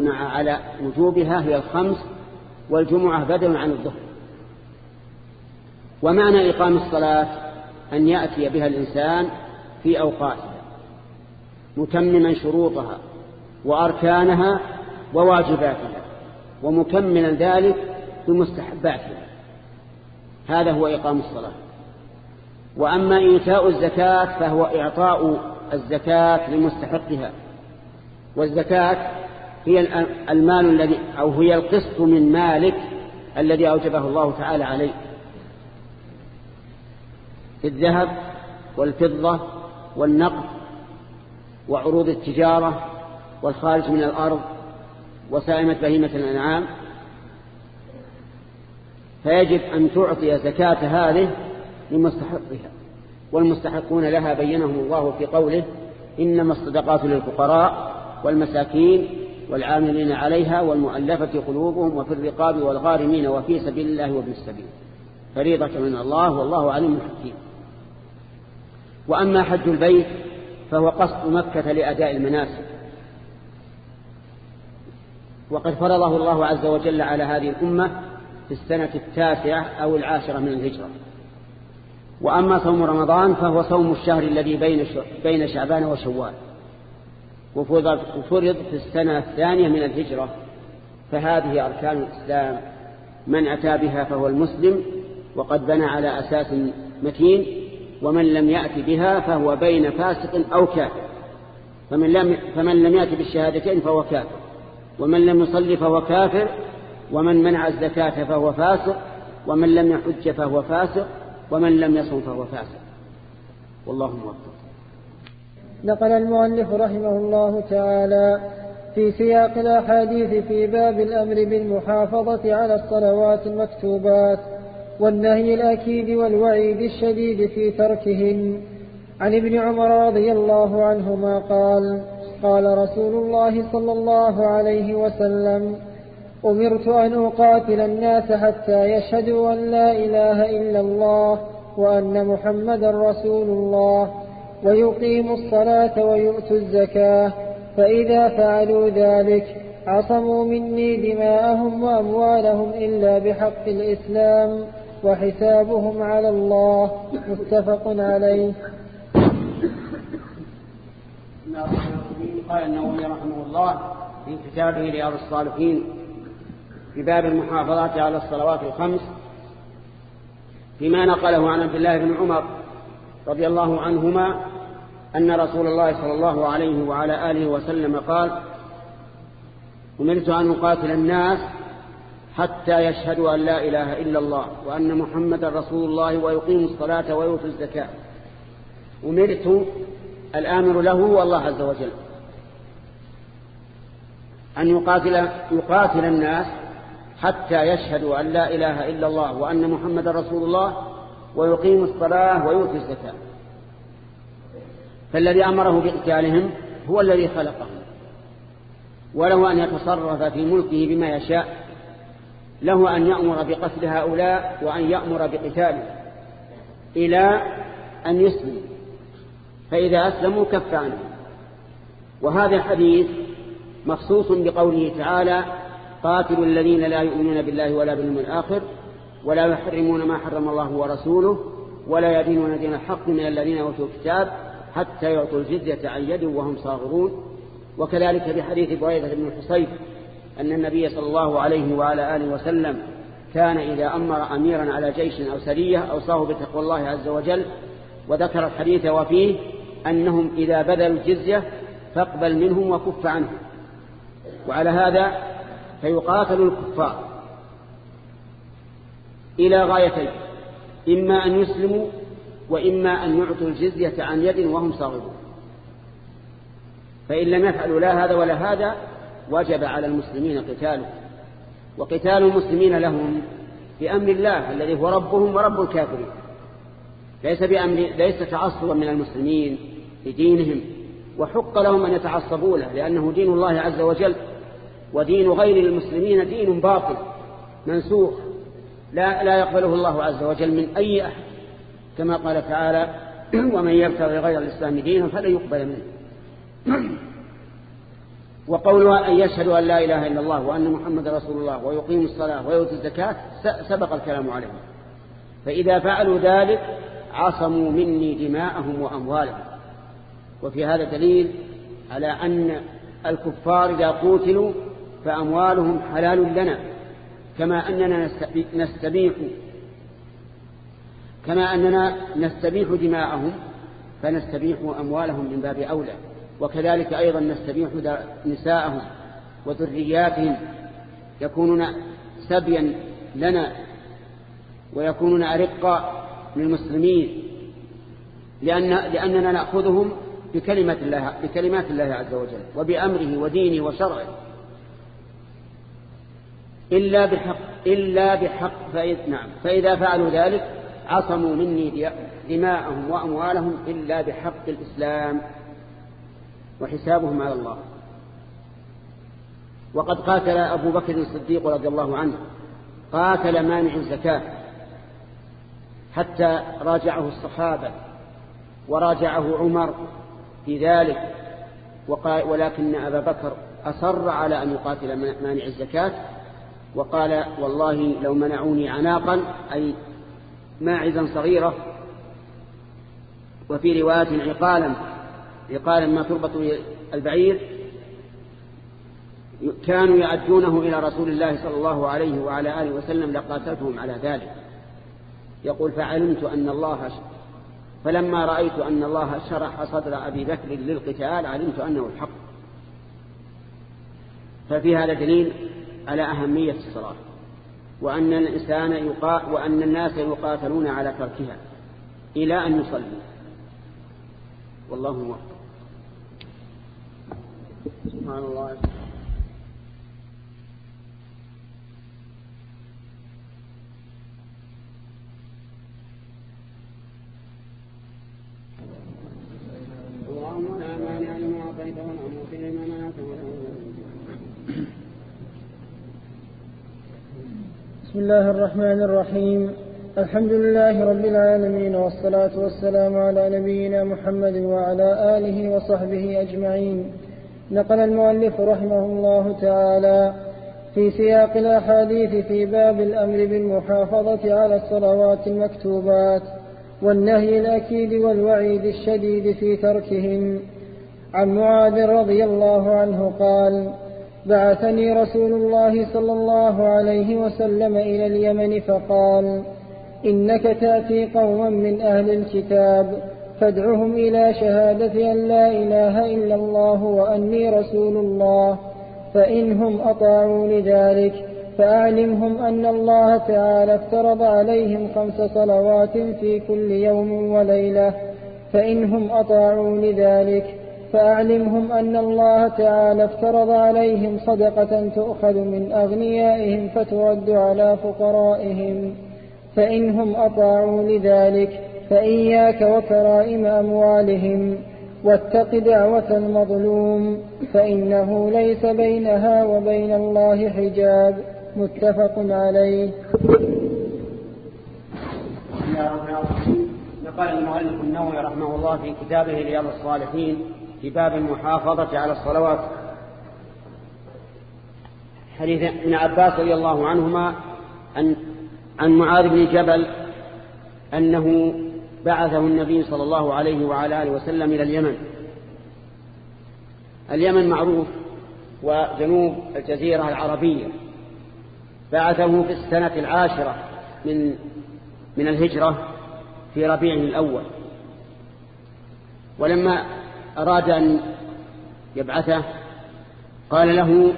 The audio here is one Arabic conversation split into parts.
على وجوبها هي الخمس والجمعة بدل عن الظهر. ومعنى إقام الصلاة أن يأتي بها الإنسان في أوقاتها متمما شروطها وأركانها وواجباتها ومكملا ذلك بمستحباتها. هذا هو إقام الصلاة. وأما إيتاء الزكاة فهو إعطاء الزكاة لمستحقها والزكاة هي المال الذي أو هي القسط من مالك الذي أوجبه الله تعالى عليه. في الذهب والفضة والنقد وعروض التجارة والخارج من الأرض وسائمة بهيمة الأنعام فيجب أن تعطي زكاة هذه لمستحقها والمستحقون لها بينهم الله في قوله إنما الصدقات للفقراء والمساكين والعاملين عليها والمؤلفة قلوبهم وفي الرقاب والغارمين وفي سبيل الله وابن السبيل. فريضة من الله والله عليم حكيم. وأما حج البيت فهو قصد مكة لأداء المناسك. وقد فرضه الله عز وجل على هذه الأمة في السنة التاسعة أو العاشرة من الهجرة. وأما صوم رمضان فهو صوم الشهر الذي بين بين شعبان وشوال. وفرض في السنة الثانية من الهجرة فهذه أركان الإسلام. من أتى بها فهو المسلم وقد بنى على أساس متين ومن لم يأتي بها فهو بين فاسق أو كافر. فمن لم, فمن لم يأتي بالشهادتين فهو كافر. ومن لم يصلي فهو كافر ومن منع الزكاة فهو فاسق ومن لم يحج فهو فاسق ومن لم يصم فهو فاسق. والله موفق. نقل المؤلف رحمه الله تعالى في سياق الأحاديث في باب الأمر بالمحافظة على الصلوات المكتوبات والنهي الأكيد والوعيد الشديد في تركهن. عن ابن عمر رضي الله عنهما قال قال رسول الله صلى الله عليه وسلم أمرت أن أقاتل الناس حتى يشهدوا أن لا إله إلا الله وأن محمدا رسول الله. ويقيموا الصلاة ويؤتوا الزكاة فإذا فعلوا ذلك عصموا مني دماءهم وأموالهم إلا بحق الإسلام وحسابهم على الله. متفق عليه. قال النووي رحمه الله في كتابه رياض الصالحين في باب المحافظة على الصلوات الخمس فيما نقله عن عبد الله بن عمر رضي الله عنهما أن رسول الله صلى الله عليه وعلى آله وسلم قال أمرت أن أقاتل الناس حتى يشهدوا أن لا إله إلا الله وأن محمد رسول الله ويقيموا الصلاة ويؤتوا الزكاة. أمرت الآمر له والله عز وجل أن يقاتل, يقاتل الناس حتى يشهدوا أن لا إله إلا الله وأن محمد رسول الله ويقيموا الصلاة ويؤتوا الزكاة. فالذي أمره بقتالهم هو الذي خلقهم. وله أن يتصرف في ملكه بما يشاء. له أن يأمر بقتل هؤلاء وأن يأمر بقتالهم إلى أن يسلموا. فإذا أسلموا كف عنهم. وهذا الحديث مخصوص بقوله تعالى قاتلوا الذين لا يؤمنون بالله ولا باليوم الآخر ولا يحرمون ما حرم الله ورسوله ولا يدينون دين الحق من الذين أوتوا الكتاب حتى يعطوا الجزية عن يد وهم صاغرون. وكذلك بحديث بريدة بن الحصيب أن النبي صلى الله عليه وعلى آله وسلم كان إذا أمر أميرا على جيش أو سرية أوصاه بتقوى الله عز وجل وذكر الحديث وفيه أنهم إذا بذلوا الجزية فاقبل منهم وكف عنهم. وعلى هذا فيقاتل الكفار. إلى غايتين إما أن يسلموا وإما أن يعطوا الجزية عن يد وهم صاغرون. فإن لم يفعلوا لا هذا ولا هذا وجب على المسلمين قتاله. وقتال المسلمين لهم بأمر الله الذي هو ربهم ورب الكافرين. ليس بأمر ليس تعصبا من المسلمين لدينهم وحق لهم أن يتعصبوا له لأنه دين الله عز وجل ودين غير المسلمين دين باطل منسوخ. لا, لا يقبله الله عز وجل من أي أحد. كما قال تعالى ومن يبتغي غير الإسلام دينا فلا يقبل منه. وقولها أن يشهدوا أن لا إله إلا الله وأن محمد رسول الله ويقيموا الصلاة ويؤتوا الزكاة سبق الكلام عليهم فإذا فعلوا ذلك عصموا مني دماءهم وأموالهم. وفي هذا دليل على أن الكفار إذا قوتلوا فأموالهم حلال لنا. كما أننا نستبيح كما أننا نستبيح دماءهم فنستبيح أموالهم من باب أولى. وكذلك أيضا نستبيح نساءهم وذرياتهم. يكونون سبيا لنا ويكونون أرقا للمسلمين. لأن لأننا نأخذهم بكلمة الله بكلمات الله عز وجل وبأمره ودينه وشرعه. إلا بحق إلا بحق فإذ نعم. فإذا فعلوا ذلك عصموا مني دماءهم وأموالهم إلا بحق الإسلام وحسابهم على الله. وقد قاتل أبو بكر الصديق رضي الله عنه قاتل مانع الزكاة حتى راجعه الصحابة وراجعه عمر في ذلك ولكن أبا بكر أصر على أن يقاتل مانع الزكاة وقال والله لو منعوني عناقا أي ماعزا صغيرة وفي رواية عقالا عقالا ما تربط البعير كانوا يعدونه إلى رسول الله صلى الله عليه وعلى آله وسلم لقاتلتهم على ذلك. يقول فعلمت أن الله فلما رأيت أن الله شرح صدر أبي بكر للقتال علمت أنه الحق. ففي هذا دليل على أهمية الصلاة وأن الإنسان يقا وأن الناس يقاتلون على تركها إلى أن يصلي. والله موفق. سبحان الله. اللهم لا مانع لما اعطيت ولا موفي لما منعت بسم الله الرحمن الرحيم. الحمد لله رب العالمين والصلاة والسلام على نبينا محمد وعلى آله وصحبه أجمعين. نقل المؤلف رحمه الله تعالى في سياق الأحاديث في باب الأمر بالمحافظة على الصلوات المكتوبات والنهي الأكيد والوعيد الشديد في تركهن عن معاذ رضي الله عنه قال بعثني رسول الله صلى الله عليه وسلم إلى اليمن فقال إنك تأتي قوما من أهل الكتاب فادعهم إلى شهادة أن لا إله إلا الله وأني رسول الله فإنهم أطاعوا لذلك فأعلمهم أن الله تعالى افترض عليهم خمس صلوات في كل يوم وليلة فإنهم أطاعوا لذلك فأعلمهم أن الله تعالى افترض عليهم صدقة تؤخذ من أغنيائهم فترد على فقرائهم فإنهم أطاعوا لذلك فإياك وكرائم أموالهم واتق دعوة المظلوم فإنه ليس بينها وبين الله حجاب. متفق عليه. نقل المؤلف النووي رحمه الله في كتابه رياض الصالحين في باب المحافظة على الصلوات. حديث ابن عباس رضي الله عنهما عن عن معاذ بن جبل أنه بعثه النبي صلى الله عليه وعلى آله وسلم إلى اليمن. اليمن معروف وجنوب الجزيرة العربية. بعثه في السنة العاشرة من من الهجرة في ربيع الأول. ولما أراد أن يبعثه قال له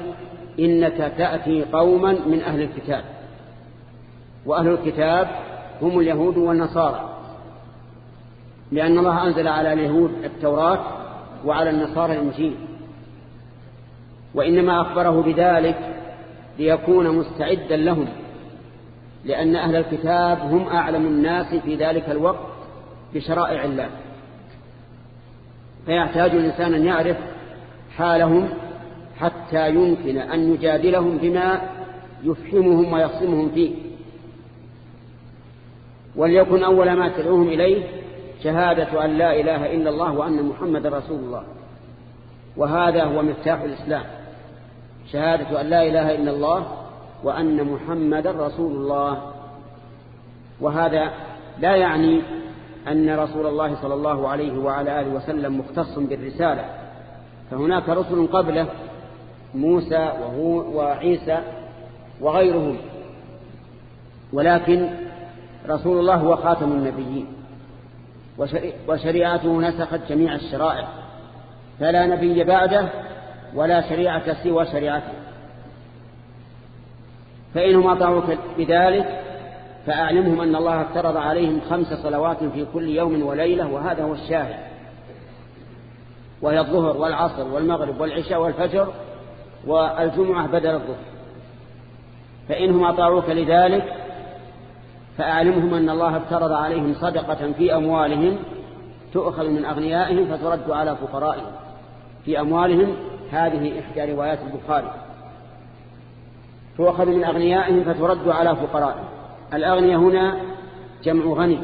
إنك تأتي قوما من أهل الكتاب وأهل الكتاب هم اليهود والنصارى لأن الله أنزل على اليهود التوراة وعلى النصارى الإنجيل وإنما أخبره بذلك ليكون مستعدا لهم لأن أهل الكتاب هم أعلم الناس في ذلك الوقت بشرائع الله. فيحتاج الإنسان أن يعرف حالهم حتى يمكن أن يجادلهم بما يفهمهم ويصمهم فيه. وليكن أول ما تدعوهم إليه شهادة أن لا إله إلا الله وأن محمد رسول الله. وهذا هو مفتاح الإسلام. شهادة أن لا إله إلا الله وأن محمد رسول الله. وهذا لا يعني أن رسول الله صلى الله عليه وعلى آله وسلم مختص بالرسالة. فهناك رسل قبله موسى وهو وعيسى وغيرهم. ولكن رسول الله هو خاتم النبيين. وشريعته نسخت جميع الشرائع. فلا نبي بعده ولا شريعة سوى شريعته. فإنهم أطاعوك بذلك فأعلمهم أن الله افترض عليهم خمس صلوات في كل يوم وليلة وهذا هو الشاهد. وهي الظهر والعصر والمغرب والعشاء والفجر والجمعة بدل الظهر. فإنهم أطاعوك لذلك فأعلمهم أن الله افترض عليهم صدقة في أموالهم تؤخذ من أغنيائهم فترد على فقرائهم. في أموالهم هذه إحدى روايات البخاري. تؤخذ من أغنيائهم فترد على فقرائهم. الأغنياء هنا جمع غني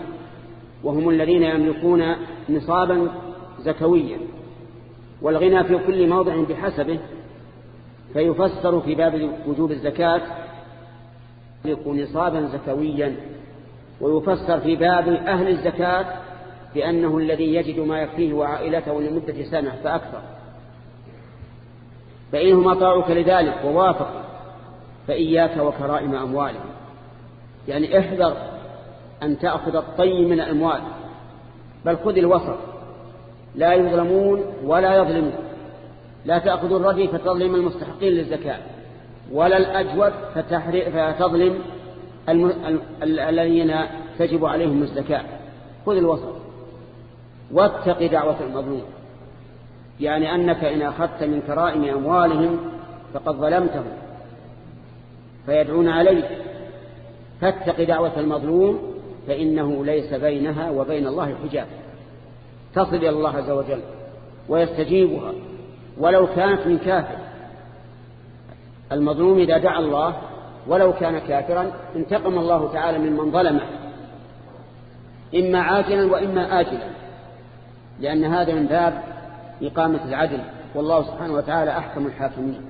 وهم الذين يملكون نصابا زكويا والغنى في كل موضع بحسبه فيفسر في باب وجوب الزكاة يكون نصابا زكويا ويفسر في باب أهل الزكاة بأنه الذي يجد ما يكفيه وعائلته لمدة سنة فأكثر. فإنهم أطاعوك لذلك ووافقوا فإياك وكرائم أموالهم. يعني احذر أن تأخذ الطي من الأموال بل خذ الوسط. لا يظلمون ولا يظلمون. لا تأخذ الردي فتظلم المستحقين للزكاة ولا الأجود فتظلم الذين تجب عليهم الزكاة. خذ الوسط. واتق دعوة المظلوم. يعني أنك إن أخذت من كرائم أموالهم فقد ظلمتهم فيدعون عليك. فاتق دعوة المظلوم فإنه ليس بينها وبين الله حجاب. تصل إلى الله عز وجل ويستجيبها. ولو كانت من كافر. المظلوم إذا دعا الله ولو كان كافرا انتقم الله تعالى ممن ظلمه. إما عاجلا وإما آجلا. لأن هذا من باب إقامة العدل. والله سبحانه وتعالى أحكم الحاكمين.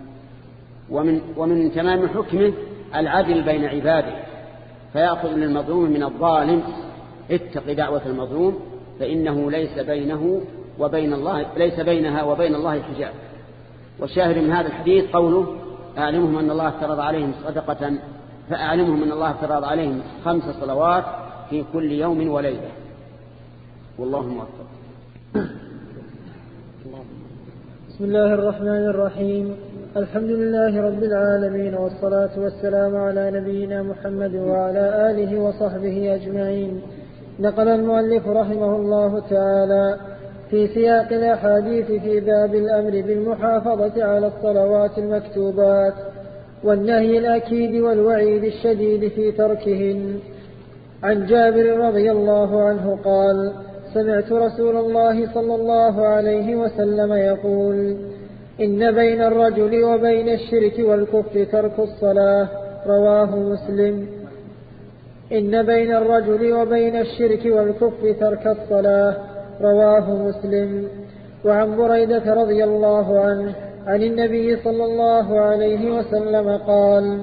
ومن, ومن تمام حكمه العدل بين عباده. فيأخذ من المظلوم من الظالم. اتق دعوة المظلوم فإنه ليس بينه وبين الله ليس بينها وبين الله حجاب. والشاهد من هذا الحديث قوله أعلمهم أن الله افترض عليهم صدقة فأعلمهم أن الله افترض عليهم خمس صلوات في كل يوم وليلة. والله موفق. بسم الله الرحمن الرحيم. الحمد لله رب العالمين والصلاة والسلام على نبينا محمد وعلى آله وصحبه أجمعين. نقل المؤلف رحمه الله تعالى في سياق الأحاديث في باب الأمر بالمحافظة على الصلوات المكتوبات والنهي الأكيد والوعيد الشديد في تركهن. عن جابر رضي الله عنه قال سمعت رسول الله صلى الله عليه وسلم يقول إن بين الرجل وبين الشرك والكفر ترك الصلاة. رواه مسلم. إن بين الرجل وبين الشرك والكفر ترك الصلاة. رواه مسلم. وعن بريدة رضي الله عنه عن النبي صلى الله عليه وسلم قال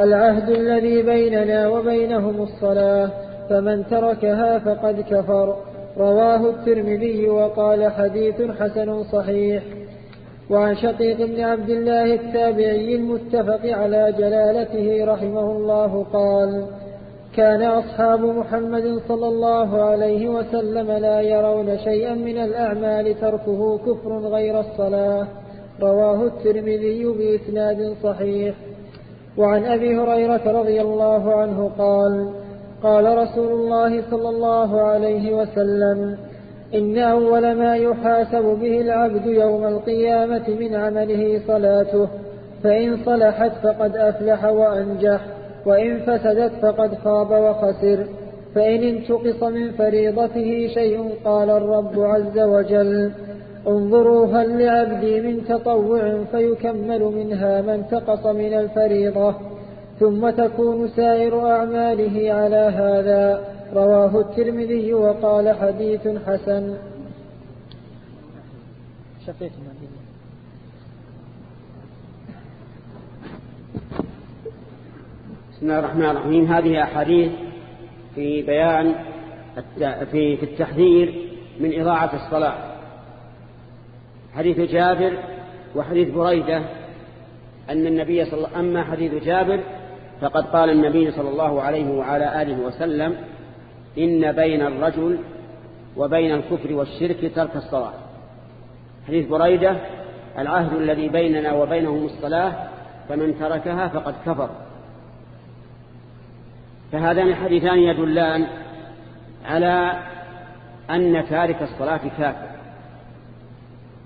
العهد الذي بيننا وبينهم الصلاة فمن تركها فقد كفر. رواه الترمذي وقال حديث حسن صحيح. وعن شقيق بن عبد الله التابعي المتفق على جلالته رحمه الله قال كان أصحاب محمد صلى الله عليه وسلم لا يرون شيئا من الأعمال تركه كفر غير الصلاة. رواه الترمذي بإسناد صحيح. وعن أبي هريرة رضي الله عنه قال قال رسول الله صلى الله عليه وسلم إن أول ما يحاسب به العبد يوم القيامة من عمله صلاته فإن صلحت فقد أفلح وأنجح وإن فسدت فقد خاب وخسر. فإن انتقص من فريضته شيء قال الرب عز وجل انظروا هل لعبدي من تطوع فيكمل منها ما انتقص من الفريضة ثم تكون سائر أعماله على هذا. رواه الترمذي وقال حديث حسن. بسم الله الرحمن الرحيم. هذه أحاديث في بيان في التحذير من إضاعة الصلاة. حديث جابر وحديث بريدة أن النبي صلى الله أما حديث جابر فقد قال النبي صلى الله عليه وعلى آله وسلم إن بين الرجل وبين الكفر والشرك ترك الصلاة. حديث بريدة العهد الذي بيننا وبينهم الصلاة فمن تركها فقد كفر. فهذان الحديثان يدلان على أن تارك الصلاة كافر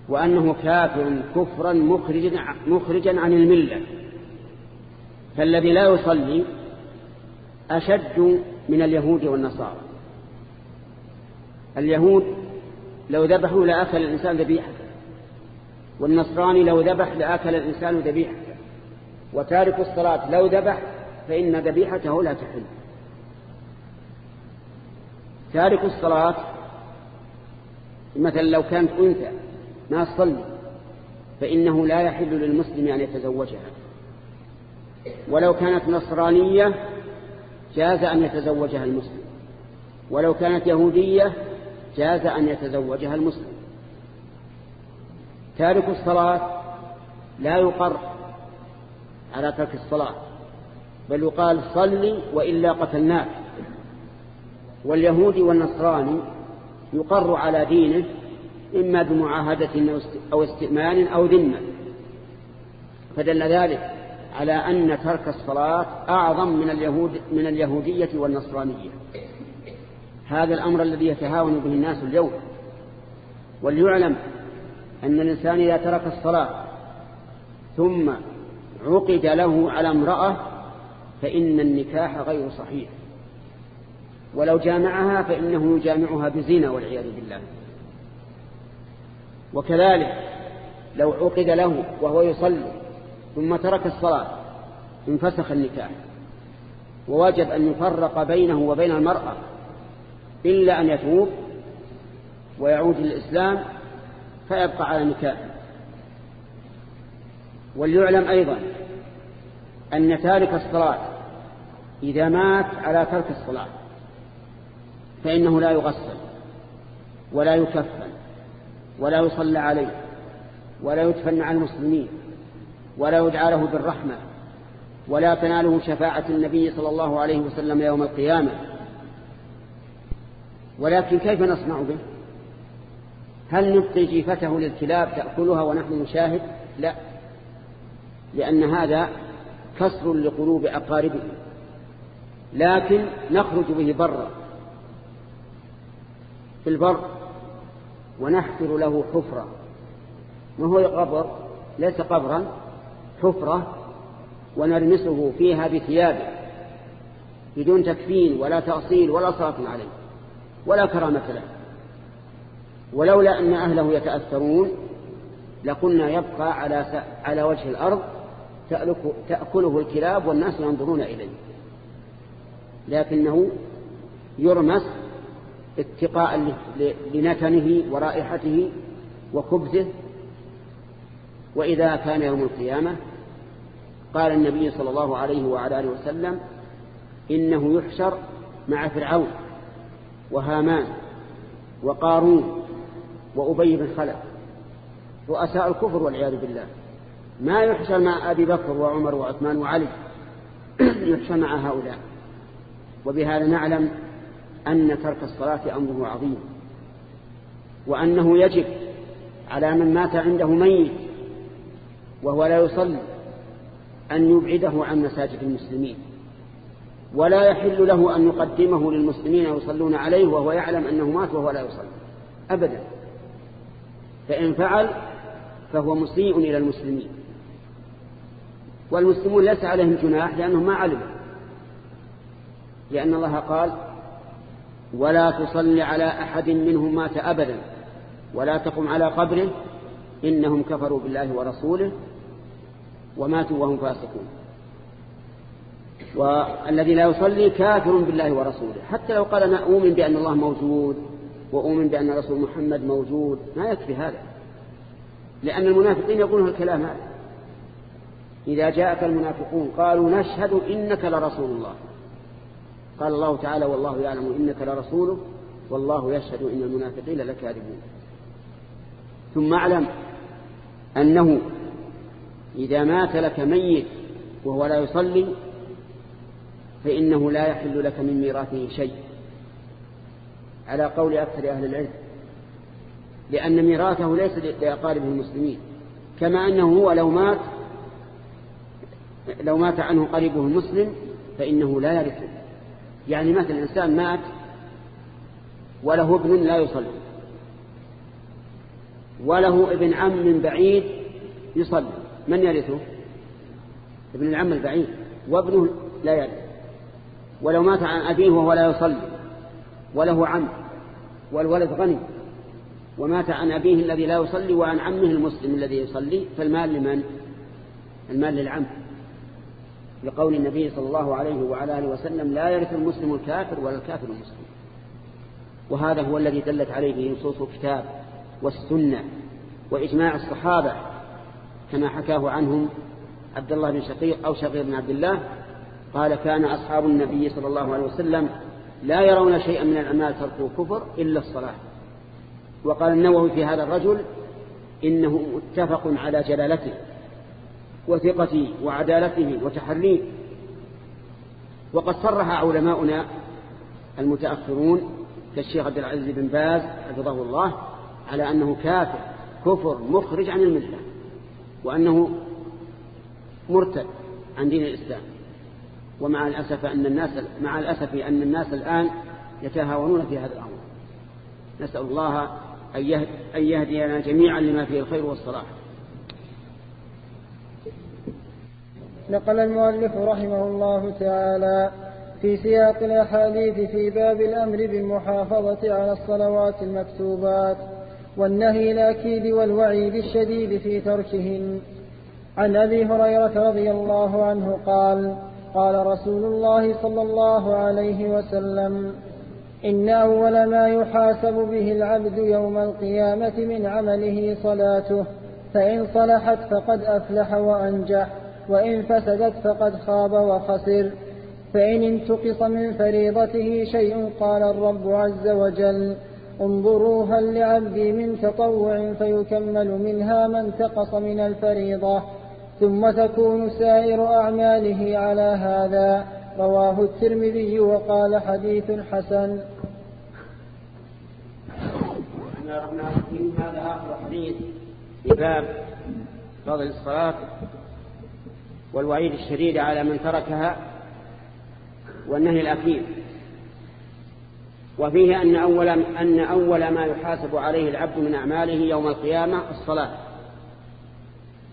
وأنه كافر كفرا مخرجا, مخرجا عن الملة. فالذي لا يصلي أشد من اليهود والنصارى. اليهود لو ذبحوا لأكل الإنسان ذبيحة والنصراني لو ذبح لأكل الإنسان ذبيحة. وتارك الصلاة لو ذبح فإن ذبيحته لا تحل. تارك الصلاة مثلا لو كانت أنثى ما تصلي فإنه لا يحل للمسلم أن يتزوجها. ولو كانت نصرانية جاز أن يتزوجها المسلم. ولو كانت يهودية جاز أن يتزوجها المسلم. تارك الصلاة لا يقر على ترك الصلاة بل يقال صلي وإلا قتلناك. واليهودي والنصراني يقر على دينه إما بمعاهدة أو استئمان أو ذمة. فدل ذلك. على أن ترك الصلاة أعظم من, اليهود من اليهودية والنصرانية. هذا الأمر الذي يتهاون به الناس اليوم. وليعلم أن الإنسان إذا ترك الصلاة ثم عقد له على امرأة فإن النكاح غير صحيح. ولو جامعها فإنه يجامعها بزنا والعياذ بالله. وكذلك لو عقد له وهو يصلي ثم ترك الصلاة انفسخ النكاح ووجب أن يفرق بينه وبين المرأة إلا أن يتوب ويعود للإسلام فيبقى على نكاحه. وليعلم أيضا أن تارك الصلاة إذا مات على ترك الصلاة فإنه لا يغسل ولا يكفن ولا يصلى عليه ولا يدفن مع المسلمين. ولا يدعى له بالرحمة ولا تناله شفاعة النبي صلى الله عليه وسلم يوم القيامة. ولكن كيف نصنع به؟ هل نبقي جيفته للكلاب تأكلها ونحن نشاهد؟ لا لأن هذا كسر لقلوب أقاربه. لكن نخرج به برا في البر ونحفر له حفرة وهو قبر؟ ليس قبرا. حفرة ونرمسه فيها بثيابه بدون تكفين ولا تأصيل ولا صلاة عليه ولا كرامة له. ولولا أن أهله يتأثرون لقلنا يبقى على على وجه الأرض تأكله الكلاب والناس ينظرون إليه. لكنه يرمس اتقاء لنتنه ورائحته وخبزه وإذا كان يوم القيامة قال النبي صلى الله عليه وعلى آله وسلم إنه يحشر مع فرعون وهامان وقارون وأبي بن خلف رؤساء الكفر والعياذ بالله. ما يحشر مع أبي بكر وعمر وعثمان وعلي. يحشر مع هؤلاء. وبهذا نعلم أن ترك الصلاة أمره عظيم. وأنه يجب على من مات عنده ميت وهو لا يصلي. أن يبعده عن مساجد المسلمين. ولا يحل له أن يقدمه للمسلمين يصلون عليه وهو يعلم أنه مات وهو لا يصلي. أبدا. فإن فعل فهو مسيء إلى المسلمين. والمسلمون ليس عليهم جناح لأنهم ما علموا. لأن الله قال ولا تصل على أحد منهم مات أبدا. ولا تقم على قبره. إنهم كفروا بالله ورسوله. وماتوا وهم فاسقون. والذي لا يصلي كافر بالله ورسوله. حتى لو قال أنا أؤمن بأن الله موجود وأؤمن بأن رسول محمد موجود ما يكفي هذا. لأن المنافقين يقولون الكلام هذا. إذا جاءك المنافقون قالوا نشهد إنك لرسول الله. قال الله تعالى والله يعلم إنك لرسوله والله يشهد إن المنافقين لكاذبون. ثم اعلم أنه إذا مات لك ميت وهو لا يصلي فإنه لا يحل لك من ميراثه شيء. على قول أكثر أهل العلم لأن ميراثه ليس لأقاربه المسلمين كما أنه هو لو مات لو مات عنه قريبه المسلم فإنه لا يرثه يعني مثل الإنسان مات وله ابن لا يصلي وله ابن عم بعيد يصلي من يرثه؟ ابن العم البعيد. وابنه لا يرث. ولو مات عن أبيه وهو لا يصلي. وله عم. والولد غني. ومات عن أبيه الذي لا يصلي وعن عمه المسلم الذي يصلي. فالمال لمن؟ المال للعم. لقول النبي صلى الله عليه وعلى آله وسلم لا يرث المسلم الكافر ولا الكافر المسلم. وهذا هو الذي دلت عليه نصوص الكتاب والسنة وإجماع الصحابة. كما حكاه عنهم عبد الله بن شقيق أو شقيق بن عبد الله قال كان أصحاب النبي صلى الله عليه وسلم لا يرون شيئا من الأعمال تركوا كفر إلا الصلاة. وقال النووي في هذا الرجل إنه متفق على جلالته وثقته وعدالته وتحريه. وقد صرح علماؤنا المتأخرون كالشيخ عبد العزيز بن باز حفظه الله على أنه كافر كفر مخرج عن الملة. وأنه مرتد عن دين الإسلام. ومع الأسف أن الناس مع الأسف أن الناس الآن يتهاونون في هذا الأمر. نسأل الله أن يهدينا جميعا لما فيه الخير والصلاح. نقل المؤلف رحمه الله تعالى في سياق الأحاديث في باب الأمر بالمحافظة على الصلوات المكتوبات. والنهي الأكيد والوعيد الشديد في تركهن. عن أبي هريرة رضي الله عنه قال قال رسول الله صلى الله عليه وسلم إن أول ما يحاسب به العبد يوم القيامة من عمله صلاته فإن صلحت فقد أفلح وأنجح وإن فسدت فقد خاب وخسر. فإن انتقص من فريضته شيء قال الرب عز وجل انظروا هل لعبدي من تطوع فيكمل منها ما انتقص من الفريضة ثم تكون سائر أعماله على هذا. رواه الترمذي وقال حديث حسن. هذا آخر حديث في باب فضل الصلاة والوعيد الشديد على من تركها والنهي الأخير. وفيه أن أول, أن أول ما يحاسب عليه العبد من أعماله يوم القيامة الصلاة.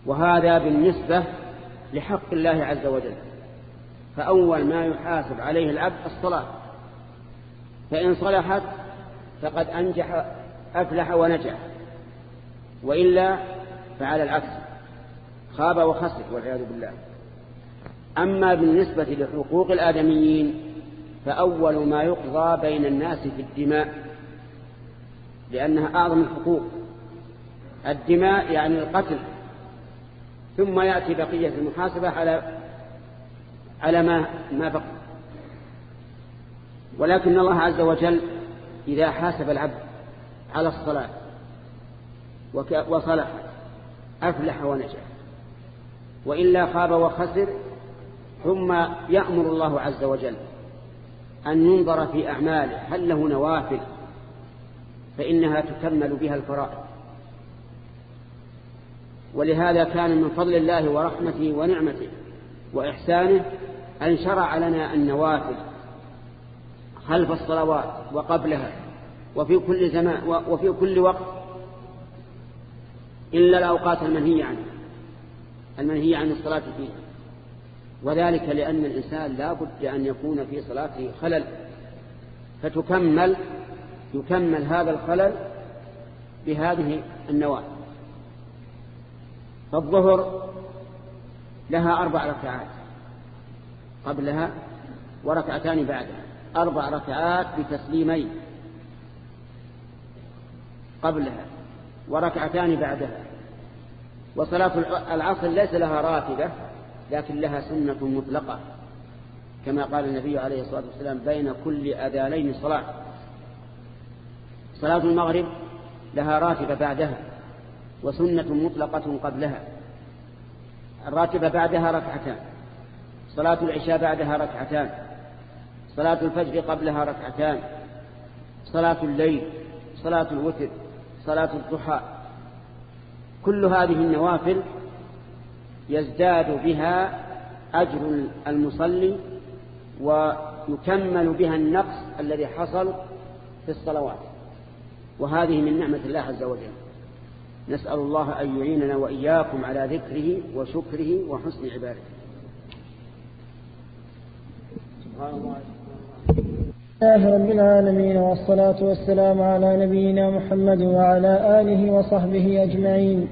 وهذا بالنسبة لحق الله عز وجل. فأول ما يحاسب عليه العبد الصلاة. فإن صلحت فقد أنجح أفلح ونجح. وإلا فعلى العكس خاب وخسر والعياذ بالله. أما بالنسبة لحقوق الآدميين فأول ما يقضى بين الناس في الدماء لأنها أعظم الحقوق. الدماء يعني القتل. ثم يأتي بقية المحاسبة على على ما ما بقي. ولكن الله عز وجل إذا حاسب العبد على الصلاة وصلح أفلح ونجح وإلا خاب وخسر ثم يأمر الله عز وجل. أن ينظر في أعماله هل له نوافل؟ فإنها تكمل بها الفرائض. ولهذا كان من فضل الله ورحمته ونعمته وإحسانه أن شرع لنا النوافل خلف الصلوات وقبلها وفي كل زمان وفي كل وقت إلا الأوقات المنهية عنها المنهية عن الصلاة فيها. وذلك لأن الإنسان لا بد أن يكون في صلاته خلل. فتكمل يكمل هذا الخلل بهذه النوافل فالظهر لها أربع ركعات قبلها وركعتان بعدها. أربع ركعات بتسليمين قبلها وركعتان بعدها. وصلاة العصر ليس لها راتبة لكن لها سنة مطلقة. كما قال النبي عليه الصلاة والسلام بين كل أذانين صلاة. صلاة المغرب لها راتبة بعدها وسنة مطلقة قبلها. الراتبة بعدها ركعتان. صلاة العشاء بعدها ركعتان. صلاة الفجر قبلها ركعتان. صلاة الليل صلاة الوتر صلاة الضحى. كل هذه النوافل يزداد بها أجر المصلي ويكمل بها النقص الذي حصل في الصلوات. وهذه من نعمة الله عز وجل. نسأل الله أن يعيننا وإياكم على ذكره وشكره وحسن عبادته. الله الله. رب العالمين والصلاة والسلام على نبينا محمد وعلى آله وصحبه أجمعين.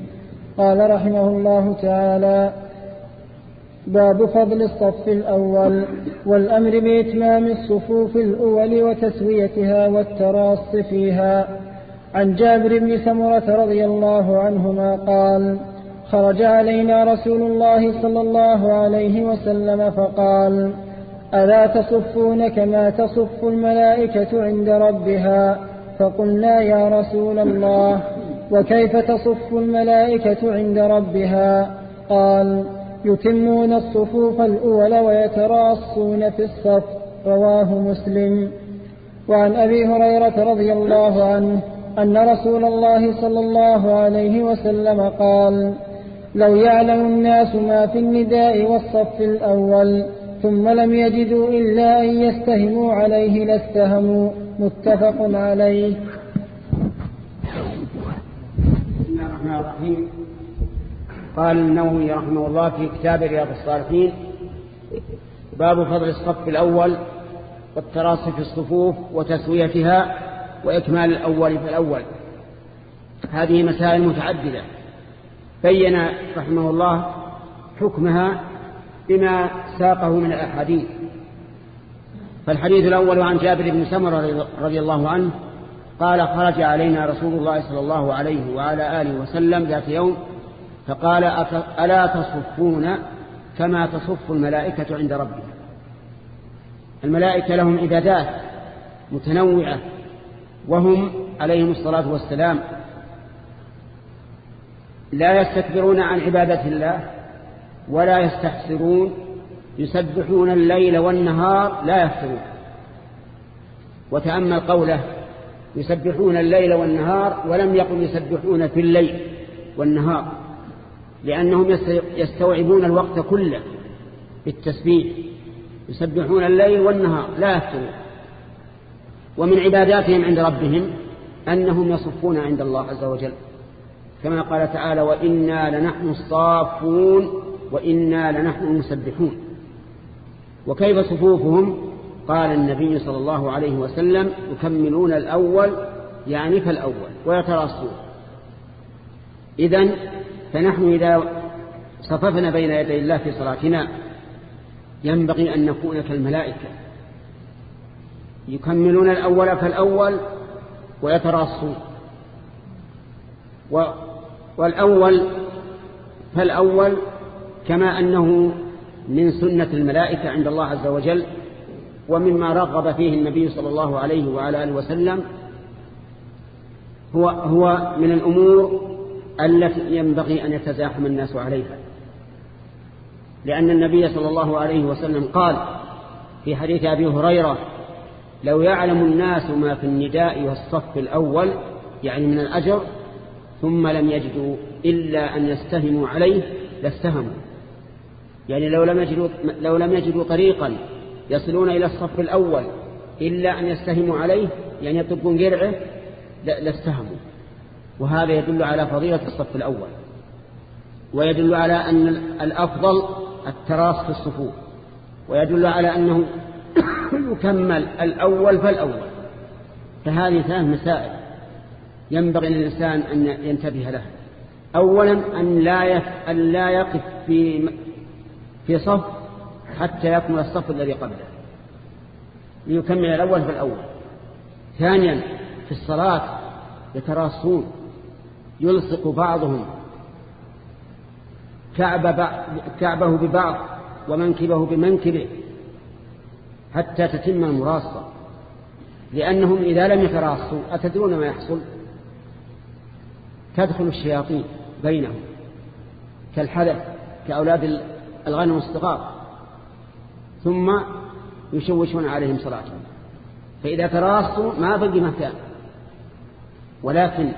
قال رحمه الله تعالى باب فضل الصف الأول والأمر بإتمام الصفوف الأول وتسويتها والتراص فيها. عن جابر بن سمرة رضي الله عنهما قال خرج علينا رسول الله صلى الله عليه وسلم فقال ألا تصفون كما تصف الملائكة عند ربها؟ فقلنا يا رسول الله. وكيف تصف الملائكة عند ربها؟ قال يتمون الصفوف الأول ويتراصون في الصف. رواه مسلم. وعن أبي هريرة رضي الله عنه أن رسول الله صلى الله عليه وسلم قال لو يعلم الناس ما في النداء والصف الأول ثم لم يجدوا إلا أن يستهموا عليه لاستهموا. متفق عليه بسم الرحيم قال النووي رحمه الله في كتاب رياض الصالحين باب فضل الصف الأول والتراصي في الصفوف وتسويتها وإكمال الأول في الأول. هذه مسائل متعددة. بين رحمه الله حكمها بما ساقه من الأحاديث. فالحديث الأول عن جابر بن سمر رضي الله عنه قال خرج علينا رسول الله صلى الله عليه وعلى آله وسلم ذات يوم فقال ألا تصفون كما تصف الملائكة عند ربها الملائكة لهم عبادات متنوعة وهم عليهم الصلاة والسلام. لا يستكبرون عن عبادة الله ولا يستحسرون يسبحون الليل والنهار لا يفترون. وتأمل قوله يسبحون الليل والنهار ولم يقل يسبحون في الليل والنهار لأنهم يستوعبون الوقت كله بالتسبيح يسبحون الليل والنهار لا يفترون. ومن عباداتهم عند ربهم أنهم يصفون عند الله عز وجل. كما قال تعالى وإنا لنحن الصافون وإنا لنحن المسبحون. وكيف صفوفهم؟ قال النبي صلى الله عليه وسلم يكملون الأول يعني فالأول ويتراصون. إذن فنحن إذا صففنا بين يدي الله في صلاتنا ينبغي أن نكون كالملائكة. يكملون الأول فالأول ويتراصون. والأول فالأول كما أنه من سنة الملائكة عند الله عز وجل ومما رغب فيه النبي صلى الله عليه وعلى آله وسلم هو, هو من الأمور التي ينبغي أن يتزاحم الناس عليها. لأن النبي صلى الله عليه وسلم قال في حديث أبي هريرة لو يعلم الناس ما في النداء والصف الأول يعني من الأجر ثم لم يجدوا إلا أن يستهموا عليه لاستهموا. يعني لو لم يجدوا, لو لم يجدوا طريقا يصلون إلى الصف الأول إلا أن يستهموا عليه يعني يطبون قرعه لاستهموا وهذا يدل على فضيلة الصف الأول. ويدل على أن الأفضل التراص في الصفوف. ويدل على أنه يكمل الأول فالأول. فهذه ثلاث مسائل ينبغي للإنسان أن ينتبه لها. أولا أن لا أن لا يقف في في صف حتى يكمل الصف الذي قبله. ليكمل الأول فالأول ثانيا في الصلاة يتراصون يلصق بعضهم. كعب كعبه ببعض ومنكبه بمنكبه حتى تتم المراصة. لأنهم إذا لم يتراصوا أتدرون ما يحصل؟ تدخل الشياطين بينهم. كالحدث كأولاد الغنم الصغار. ثم يشوشون عليهم صلاتهم. فإذا تراصوا ما بقي مكان. ولكن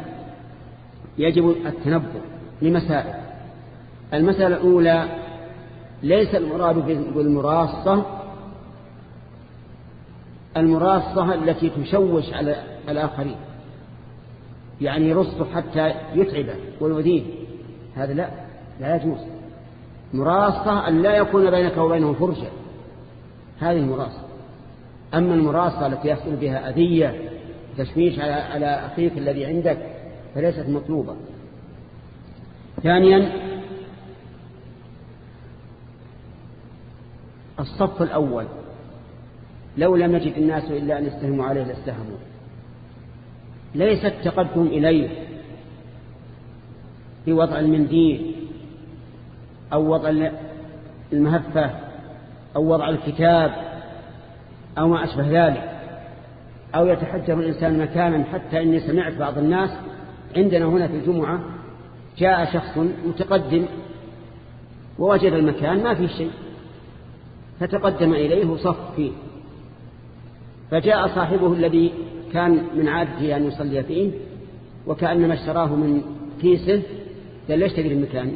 يجب التنبه لمسائل. المسألة الأولى ليس المراد بالمراصة. المراصة التي تشوش على الآخرين. يعني يرص حتى يتعبه ويؤذيه. هذا لا لا يجوز. مراصة أن لا يكون بينك وبينه فرجة. هذه المراصة أما المراصة التي يحصل بها أذية تشويش على, على أخيك الذي عندك فليست مطلوبة. ثانيا الصف الأول. لو لم يجد الناس إلا أن يستهموا عليه لاستهموا ليس التقدم إليه في وضع المنديل أو وضع المهفة. أو وضع الكتاب أو ما أشبه ذلك أو يتحجر الإنسان مكانا حتى إني سمعت بعض الناس عندنا هنا في الجمعة جاء شخص متقدم ووجد المكان ما فيه شيء فتقدم إليه وصف فيه فجاء صاحبه الذي كان من عادته أن يصلي فيه وكأنما اشتراه من كيسه قال ليش تقري المكان؟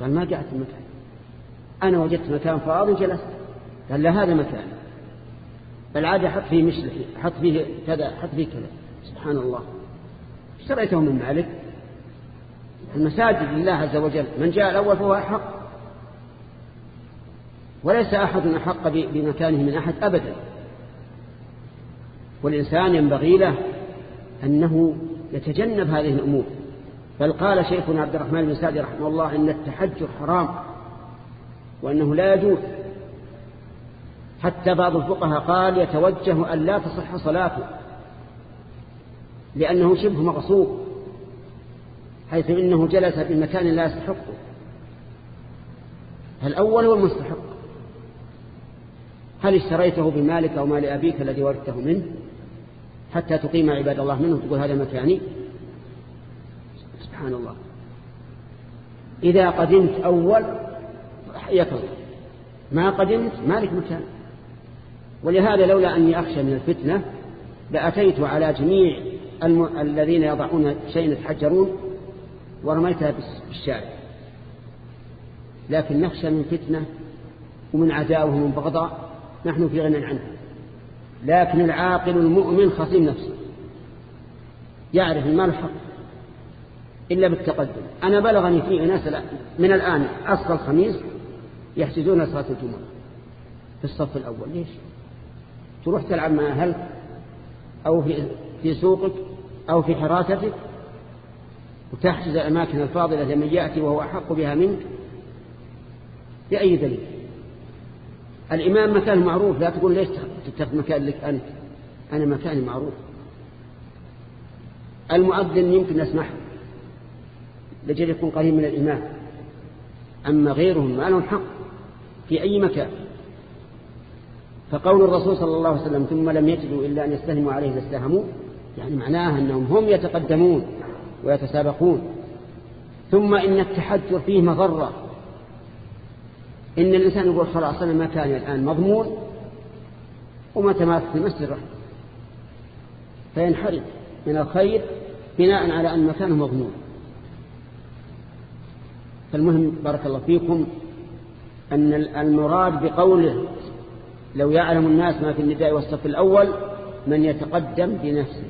قال ما قعدت المكان. أنا وجدت مكان فاضي جلست قال لا هذا مكان. العادة حط فيه مشلح حط فيه كذا حط فيه كذا. سبحان الله. اشتريته من مالك. المساجد لله عز وجل من جاء الأول فهو أحق. وليس أحد أحق بمكانه من أحد أبدا. والإنسان ينبغي له أنه يتجنب هذه الأمور. بل قال شيخنا عبد الرحمن بن سعدي رحمه الله إن التحجر حرام. وأنه لا يجوز. حتى بعض الفقهاء قال يتوجه أن لا تصح صلاته لأنه شبه مغصوب حيث إنه جلس في مكان لا يستحقه الأول هو المستحق. هل اشتريته بمالك أو مال أبيك الذي ورثته منه؟ حتى تقيم عباد الله منه تقول هذا مكاني سبحان الله. إذا قدمت أول الله ما قدمت مالك مكان. ولهذا لولا أني أخشى من الفتنة لأتيت على جميع الم... الذين يضعون شيء يتحجرون ورميتها بالشارع. لكن نخشى من فتنة ومن عداوة ومن بغضاء نحن في غنى عنها. لكن العاقل المؤمن خصيم نفسه. يعرف ما الحق إلا بالتقدم. أنا بلغني في ناس من الآن عصر الخميس يحجزون صلاة الجمعة في الصف الأول. ليش؟ تروح تلعب مع أهلك أو في, في سوقك أو في حراستك وتحجز الأماكن الفاضلة لمن يأتي وهو أحق بها منك بأي دليل؟ الإمام مكان معروف لا تقول ليش تتخذ مكان لك أنت؟ أنا مكاني معروف. المؤذن يمكن نسمح لجل يكون قريب من الإمام أما غيرهم ما لهم حق. في أي مكان. فقول الرسول صلى الله عليه وسلم ثم لم يجدوا إلا أن يستهموا عليه لاستهموا يعني معناها أنهم هم يتقدمون ويتسابقون. ثم إن التحجر فيه مضرة. إن الإنسان يقول خلاص أنا مكاني الآن مضمون ومتى ما في المسجد رحمه فينحرف من الخير بناء على أن مكانه مضمون. فالمهم بارك الله فيكم. أن المراد بقوله لو يعلم الناس ما في النداء والصف الأول من يتقدم بنفسه.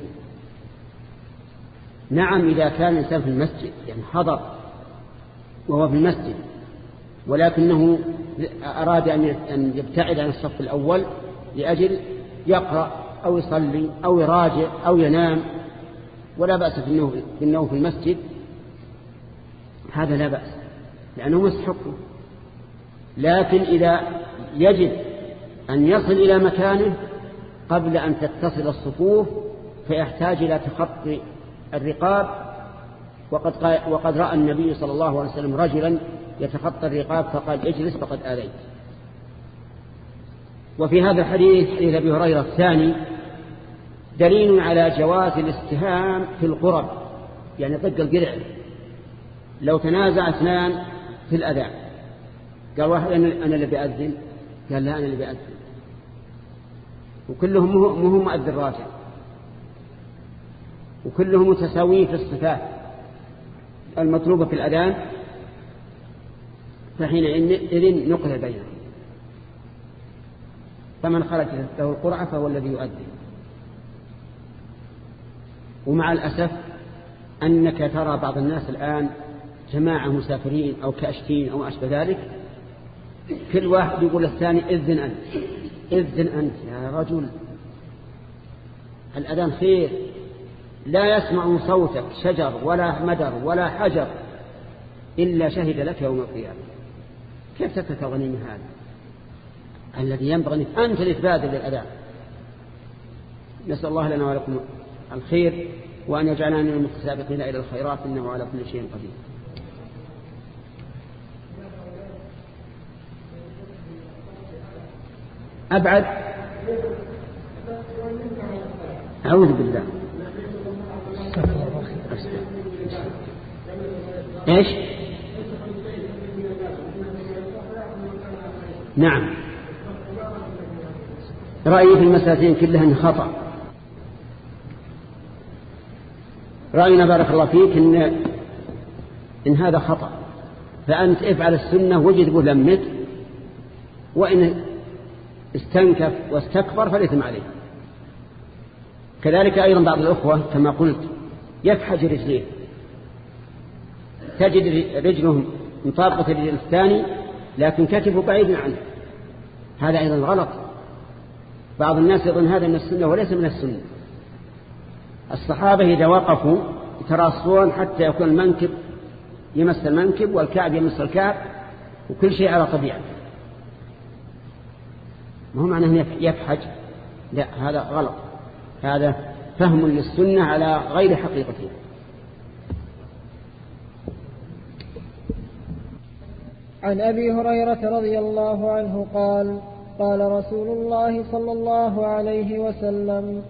نعم إذا كان الإنسان في المسجد يعني حضر وهو في المسجد ولكنه أراد أن يبتعد عن الصف الأول لأجل يقرأ أو يصلي أو يراجع أو ينام ولا بأس في النوم في, المسجد. هذا لا بأس لأنه مستحقه لكن إذا يجب أن يصل إلى مكانه قبل أن تتصل الصفوف فيحتاج إلى تخطي الرقاب. وقد, وقد رأى النبي صلى الله عليه وسلم رجلا يتخطى الرقاب فقال اجلس فقد آذيت. وفي هذا الحديث حديث أبي هريرة الثاني دليل على جواز الاستهام في القرب يعني طق القرع لو تنازع اثنان في الأذان. قال واحد أنا اللي بأذن. قال لا أنا اللي بأذن. وكلهم مهم مؤذن راجع وكلهم متساويين في الصفات. المطلوبة في الأذان فحينئذ نقل بينهم. فمن خرج له القرعة فهو الذي يؤذن. ومع الأسف أنك ترى بعض الناس الآن جماعة مسافرين أو كأشتين أو أشبه ذلك كل واحد يقول للثاني إذن أنت. إذن أنت يا رجل. الأذان خير. لا يسمع صوتك شجر ولا مدر ولا حجر إلا شهد لك يوم القيامة. كيف تتغني من هذا؟ الذي ينبغي أنت لتبادل للأذان. نسأل الله لنا ولكم الخير وأن يجعلنا من المتسابقين إلى الخيرات إنه على كل شيء قدير. أبعد. أعوذ بالله. إيش؟ نعم. رأيي في المسألتين كلها خطأ. رأينا بارك الله فيك إن, إن هذا خطأ. فأنت افعل السنة وجد لمت وإن استنكف واستكبر فليثم عليه. كذلك أيضا بعض الأخوة كما قلت يكحج رجليه. تجد رجله مطابقة الرجل الثاني لكن كتفه بعيد عنه. هذا أيضا غلط. بعض الناس يظن هذا من السنة وليس من السنة. الصحابة إذا وقفوا يتراصون حتى يكون المنكب يمس المنكب والكعب يمس الكعب وكل شيء على طبيعته. ما هو معنى يفحج؟ لا هذا غلط. هذا فهم للسنة على غير حقيقته. عن أبي هريرة رضي الله عنه قال قال رسول الله صلى الله عليه وسلم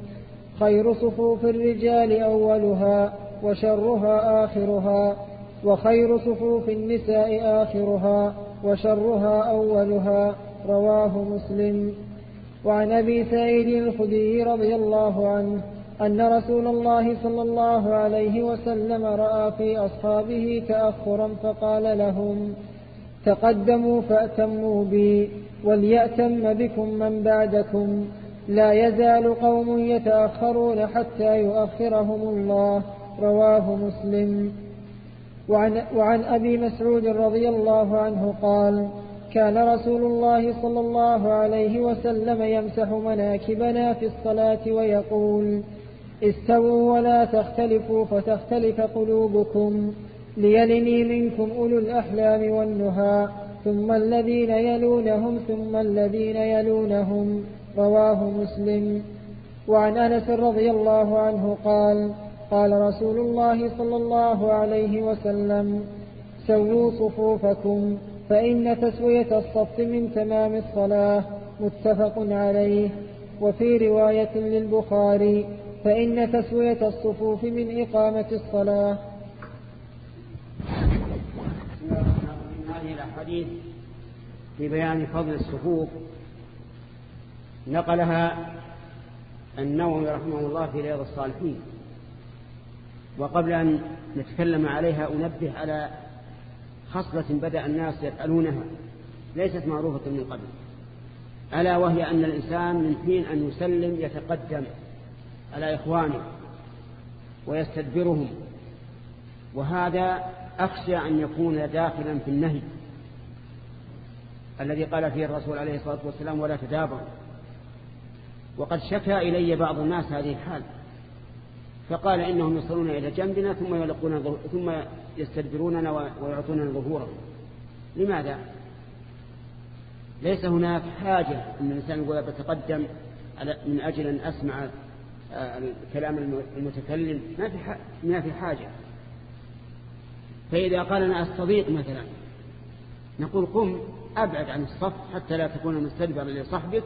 خير صفوف الرجال أولها وشرها آخرها وخير صفوف النساء آخرها وشرها أولها. رواه مسلم. وعن أبي سعيد الخدري رضي الله عنه أن رسول الله صلى الله عليه وسلم رأى في أصحابه تأخرا فقال لهم تقدموا فأتموا بي وليأتم بكم من بعدكم. لا يزال قوم يتأخرون حتى يؤخرهم الله. رواه مسلم. وعن, وعن أبي مسعود رضي الله عنه قال كان رسول الله صلى الله عليه وسلم يمسح مناكبنا في الصلاة ويقول استووا ولا تختلفوا فتختلف قلوبكم ليلني منكم أولو الأحلام والنهى ثم الذين يلونهم ثم الذين يلونهم رواه مسلم. وعن أنس رضي الله عنه قال قال رسول الله صلى الله عليه وسلم سووا صفوفكم فإن تسوية الصف من تمام الصلاة متفق عليه. وفي رواية للبخاري فإن تسوية الصفوف من إقامة الصلاة. هذه الأحاديث في بيان فضل الصفوف. نقلها النووي رحمه الله في رياض الصالحين. وقبل أن نتكلم عليها أنبه على خصلة بدأ الناس يفعلونها ليست معروفة من قبل. ألا وهي أن الإنسان من حين أن يسلم يتقدم على إخوانه ويستدبرهم وهذا أخشى أن يكون داخلا في النهي الذي قال فيه الرسول عليه الصلاة والسلام ولا تدابر وقد شكى إلي بعض الناس هذه الحال فقال إنهم يصلون إلى جنبنا ثم يلقون ثم يستدبروننا ويعطوننا ظهورهم لماذا؟ ليس هناك حاجة أن الإنسان يقول بتقدم من أجل أن أسمع آه، الكلام المتكلم. ما في ما في حاجة. فإذا قال أنا أستضيق مثلا نقول قم أبعد عن الصف حتى لا تكون مستدبرا لصحبك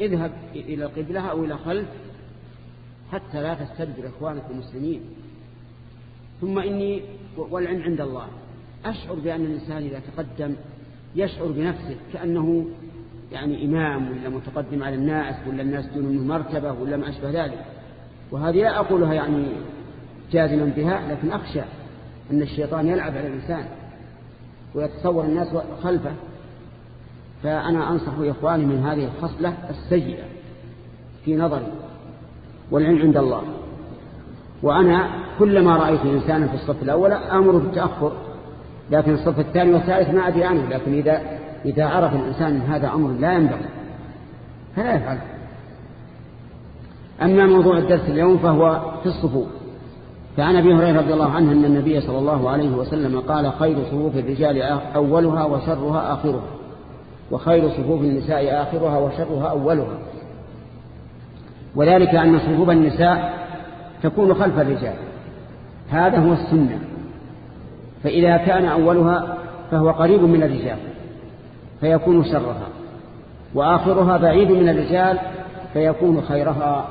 اذهب إلى القبلة أو إلى خلف حتى لا تستدبر إخوانك المسلمين. ثم إني والعلم عند الله. أشعر بأن الإنسان إذا تقدم يشعر بنفسه كأنه يعني إمام ولا متقدم على الناس ولا الناس دون مرتبة ولا ما أشبه ذلك. وهذه لا أقولها يعني جازما بها لكن أخشى أن الشيطان يلعب على الإنسان ويتصور الناس خلفه. فأنا أنصح إخواني من هذه الخصلة السيئة في نظري والعلم عند الله. وأنا كلما رأيت إنسانا في الصف الأول أمر بالتأخر لكن الصف الثاني والثالث ما أدري عنه لكن إذا, إذا عرف الإنسان أن هذا أمر لا ينبغي فلا يفعله أما موضوع الدرس اليوم فهو في الصفوف. فعن أبي هريرة رضي الله عنه أن النبي صلى الله عليه وسلم قال خير صفوف الرجال أولها وشرها آخرها وخير صفوف النساء آخرها وشرها أولها. وذلك أن صفوف النساء تكون خلف الرجال. هذا هو السنة. فإذا كان أولها فهو قريب من الرجال فيكون شرها. وآخرها بعيد من الرجال فيكون خيرها.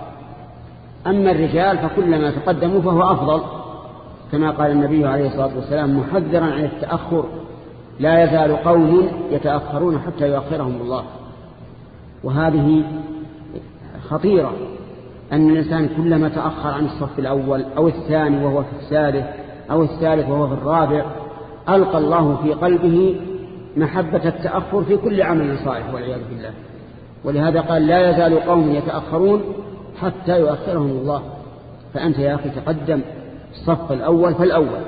أما الرجال فكلما تقدموا فهو أفضل كما قال النبي عليه الصلاة والسلام محذرا عن التأخر. لا يزال قوم يتأخرون حتى يؤخرهم الله. وهذه خطيرة. أن الإنسان كلما تأخر عن الصف الأول أو الثاني وهو في الثالث أو الثالث وهو في الرابع ألقى الله في قلبه محبة التأخر في كل عمل صالح والعياذ بالله. ولهذا قال لا يزال قوم يتأخرون حتى يؤخرهم الله. فأنت يا أخي تقدم الصف الأول فالأول.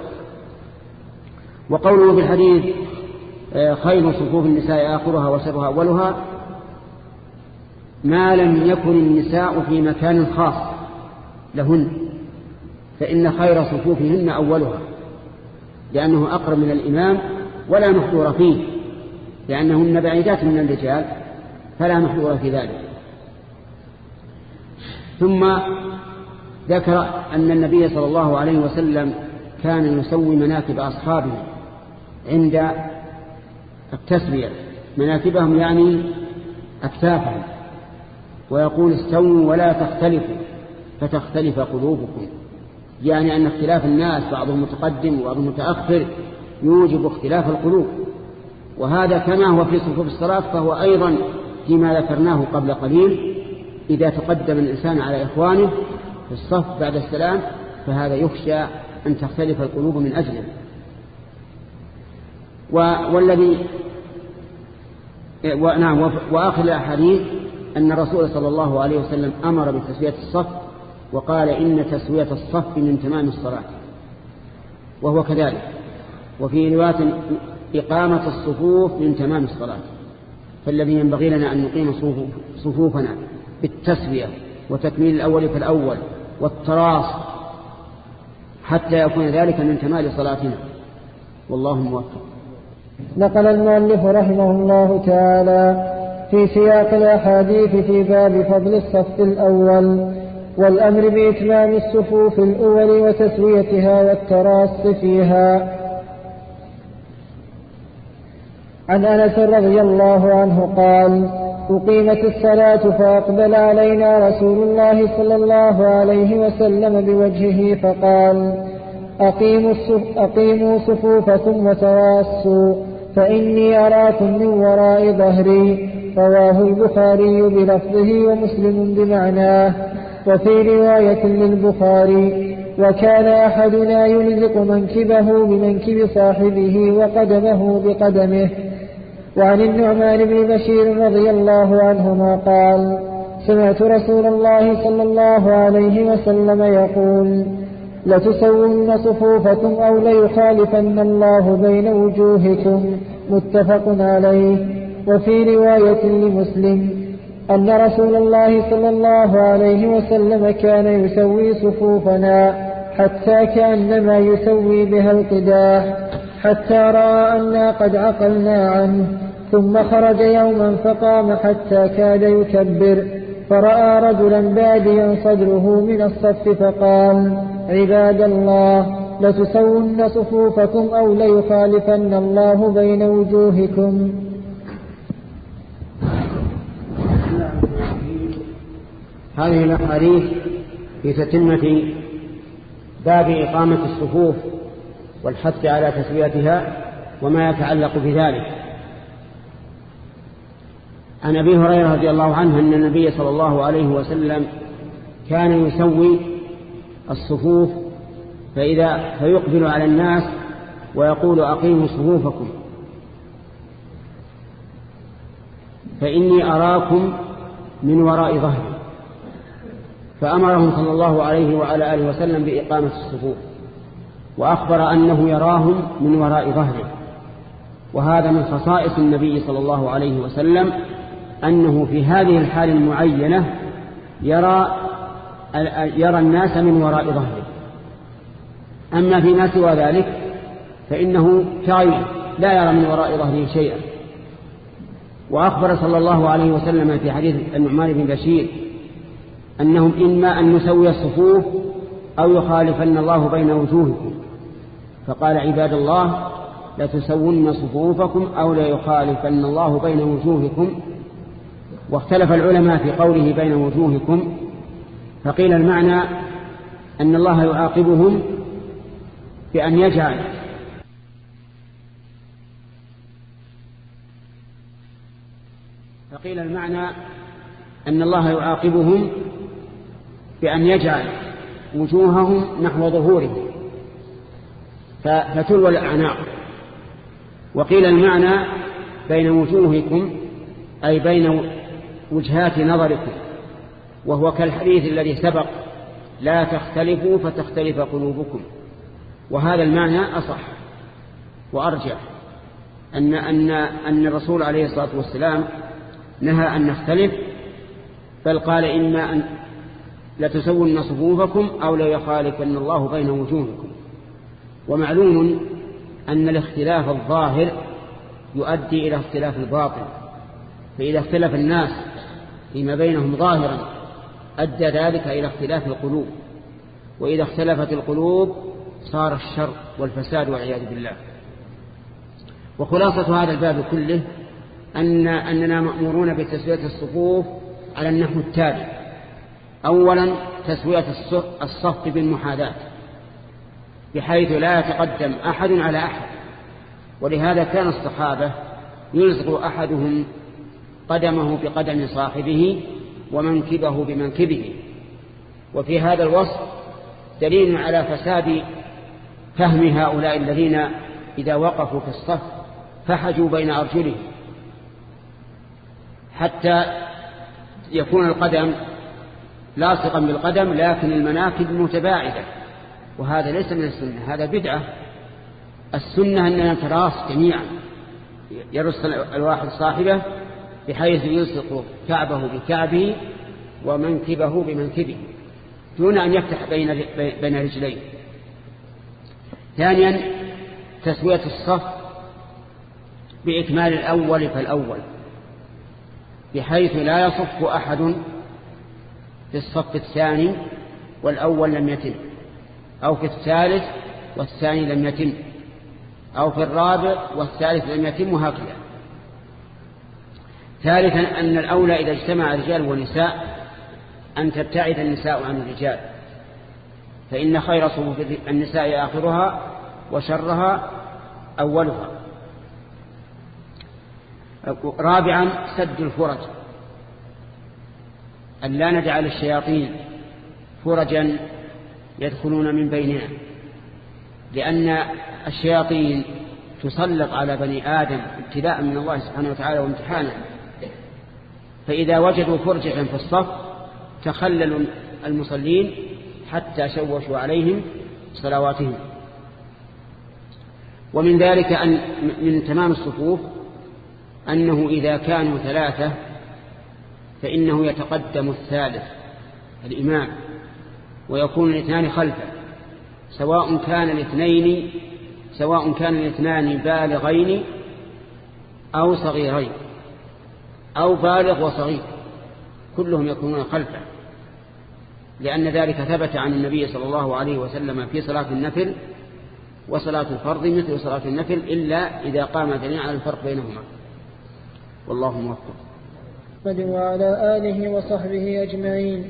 وقوله في الحديث آه، خير صفوف النساء آخرها وسرها أولها ما لم يكن النساء في مكان خاص لهن فإن خير صفوفهن أولها لأنه أقرب من الإمام ولا محظور فيه لأنهن بعيدات من الرجال فلا محظور في ذلك. ثم ذكر أن النبي صلى الله عليه وسلم كان يسوي مناكب أصحابه عند التسوية مناكبهم يعني أكتافهم. ويقول استووا ولا تختلفوا فتختلف قلوبكم. يعني أن اختلاف الناس بعضهم متقدم وبعضهم متأخر يوجب اختلاف القلوب. وهذا كما هو في صفوف الصلاة فهو أيضا فيما ذكرناه قبل قليل. إذا تقدم الإنسان على إخوانه في الصف بعد السلام فهذا يخشى أن تختلف القلوب من أجله. والذي نعم وآخر الأحاديث أن الرسول صلى الله عليه وسلم أمر بتسوية الصف وقال إن تسوية الصف من تمام الصلاة وهو كذلك. وفي رواية إقامة الصفوف من تمام الصلاة فالذي ينبغي لنا أن نقيم صفوفنا بالتسوية وتكميل الأول فالأول والتراص حتى يكون ذلك من كمال صلاتنا. والله موفق. نقل المؤلف رحمه الله تعالى في سياق الأحاديث في باب فضل الصف الأول والأمر بإتمام الصفوف الأول وتسويتها والتراص فيها. عن أنس رضي الله عنه قال أقيمت الصلاة فأقبل علينا رسول الله صلى الله عليه وسلم بوجهه فقال أقيموا, أقيموا صفوفكم وتواصوا فإني أراكم من وراء ظهري. رواه البخاري بلفظه ومسلم بمعناه. وفي رواية للبخاري وكان أحدنا يلزق منكبه بمنكب صاحبه وقدمه بقدمه. وعن النعمان بن بشير رضي الله عنهما قال سمعت رسول الله صلى الله عليه وسلم يقول لتسون صفوفكم أو ليخالفن الله بين وجوهكم. متفق عليه. وفي رواية لمسلم أن رسول الله صلى الله عليه وسلم كان يسوي صفوفنا حتى كأنما يسوي بها القداح حتى رأى أنا قد عقلنا عنه ثم خرج يوما فقام حتى كاد يكبر فرأى رجلا باديا صدره من الصف فقال عباد الله لتسون صفوفكم أو ليخالفن الله بين وجوهكم. هذه الأحاديث في تتمة باب إقامة الصفوف والحث على تسويتها وما يتعلق بذلك. عن أبي هريرة رضي الله عنه أن النبي صلى الله عليه وسلم كان يسوي الصفوف فإذا فيقبل على الناس ويقول أقيموا صفوفكم. فإني أراكم من وراء ظهري. فأمرهم صلى الله عليه وعلى آله وسلم بإقامة الصفوف وأخبر أنه يراهم من وراء ظهره وهذا من خصائص النبي صلى الله عليه وسلم أنه في هذه الحال المعينة يرى يرى الناس من وراء ظهره. أما فيما سوى ذلك فإنه كغيره لا يرى من وراء ظهره شيئا. وأخبر صلى الله عليه وسلم في حديث النعمان بن بشير أنهم إما أن نسوي الصفوف أو يخالفن الله بين وجوهكم. فقال عباد الله لتسون صفوفكم أو ليخالفن الله بين وجوهكم. واختلف العلماء في قوله بين وجوهكم. فقيل المعنى أن الله يعاقبهم بأن يجعل. فقيل المعنى أن الله يعاقبهم بأن يجعل وجوههم نحو ظهورهم. فتلوى الأعناق. وقيل المعنى بين وجوهكم أي بين وجهات نظركم وهو كالحديث الذي سبق لا تختلفوا فتختلف قلوبكم. وهذا المعنى أصح وأرجح أن, أن, أن الرسول عليه الصلاة والسلام نهى أن نختلف بل قال إما أن لتسون صفوفكم أو ليخالفن الله بين وجوهكم. ومعلوم أن الاختلاف الظاهر يؤدي إلى اختلاف الباطن. فإذا اختلف الناس فيما بينهم ظاهرا أدى ذلك إلى اختلاف القلوب. وإذا اختلفت القلوب صار الشر والفساد والعياذ بالله. وخلاصة هذا الباب كله أن أننا مأمورون بتسوية الصفوف على النحو التالي. أولا تسوية الصف بالمحاذاة بحيث لا يتقدم أحد على أحد. ولهذا كان الصحابة يلزق أحدهم قدمه بقدم صاحبه ومنكبه بمنكبه. وفي هذا الوصف دليل على فساد فهم هؤلاء الذين إذا وقفوا في الصف فحجوا بين أرجلهم حتى يكون القدم لاصقا بالقدم لكن المناكب متباعدة. وهذا ليس من السنة هذا بدعة. السنة أننا نتراص جميعا. يرص الواحد صاحبه بحيث يلصق كعبه بكعبه ومنكبه بمنكبه دون أن يفتح بين بين رجليه ثانيا تسوية الصف بإكمال الأول فالأول بحيث لا يصف أحد في الصف الثاني والأول لم يتم أو في الثالث والثاني لم يتم أو في الرابع والثالث لم يتم هكذا ثالثا أن الأولى إذا اجتمع رجال ونساء أن تبتعد النساء عن الرجال فإن خير صفوف النساء آخرها وشرها أولها. رابعا سد الفرج. أن لا نجعل الشياطين فرجا يدخلون من بيننا لأن الشياطين تسلط على بني آدم ابتلاء من الله سبحانه وتعالى وامتحانا فإذا وجدوا فرجة في الصف تخللوا المصلين حتى شوشوا عليهم صلواتهم. ومن ذلك أن من تمام الصفوف أنه إذا كانوا ثلاثة فإنه يتقدم الثالث الإمام ويكون الاثنان خلفه سواء كان الاثنين سواء كان الاثنان بالغين أو صغيرين أو بالغ وصغير كلهم يكونون خلفه لأن ذلك ثبت عن النبي صلى الله عليه وسلم في صلاة النفل وصلاة الفرض مثل صلاة النفل إلا إذا قام دليل على الفرق بينهما. والله موفق. وعلى آله وصحبه أجمعين.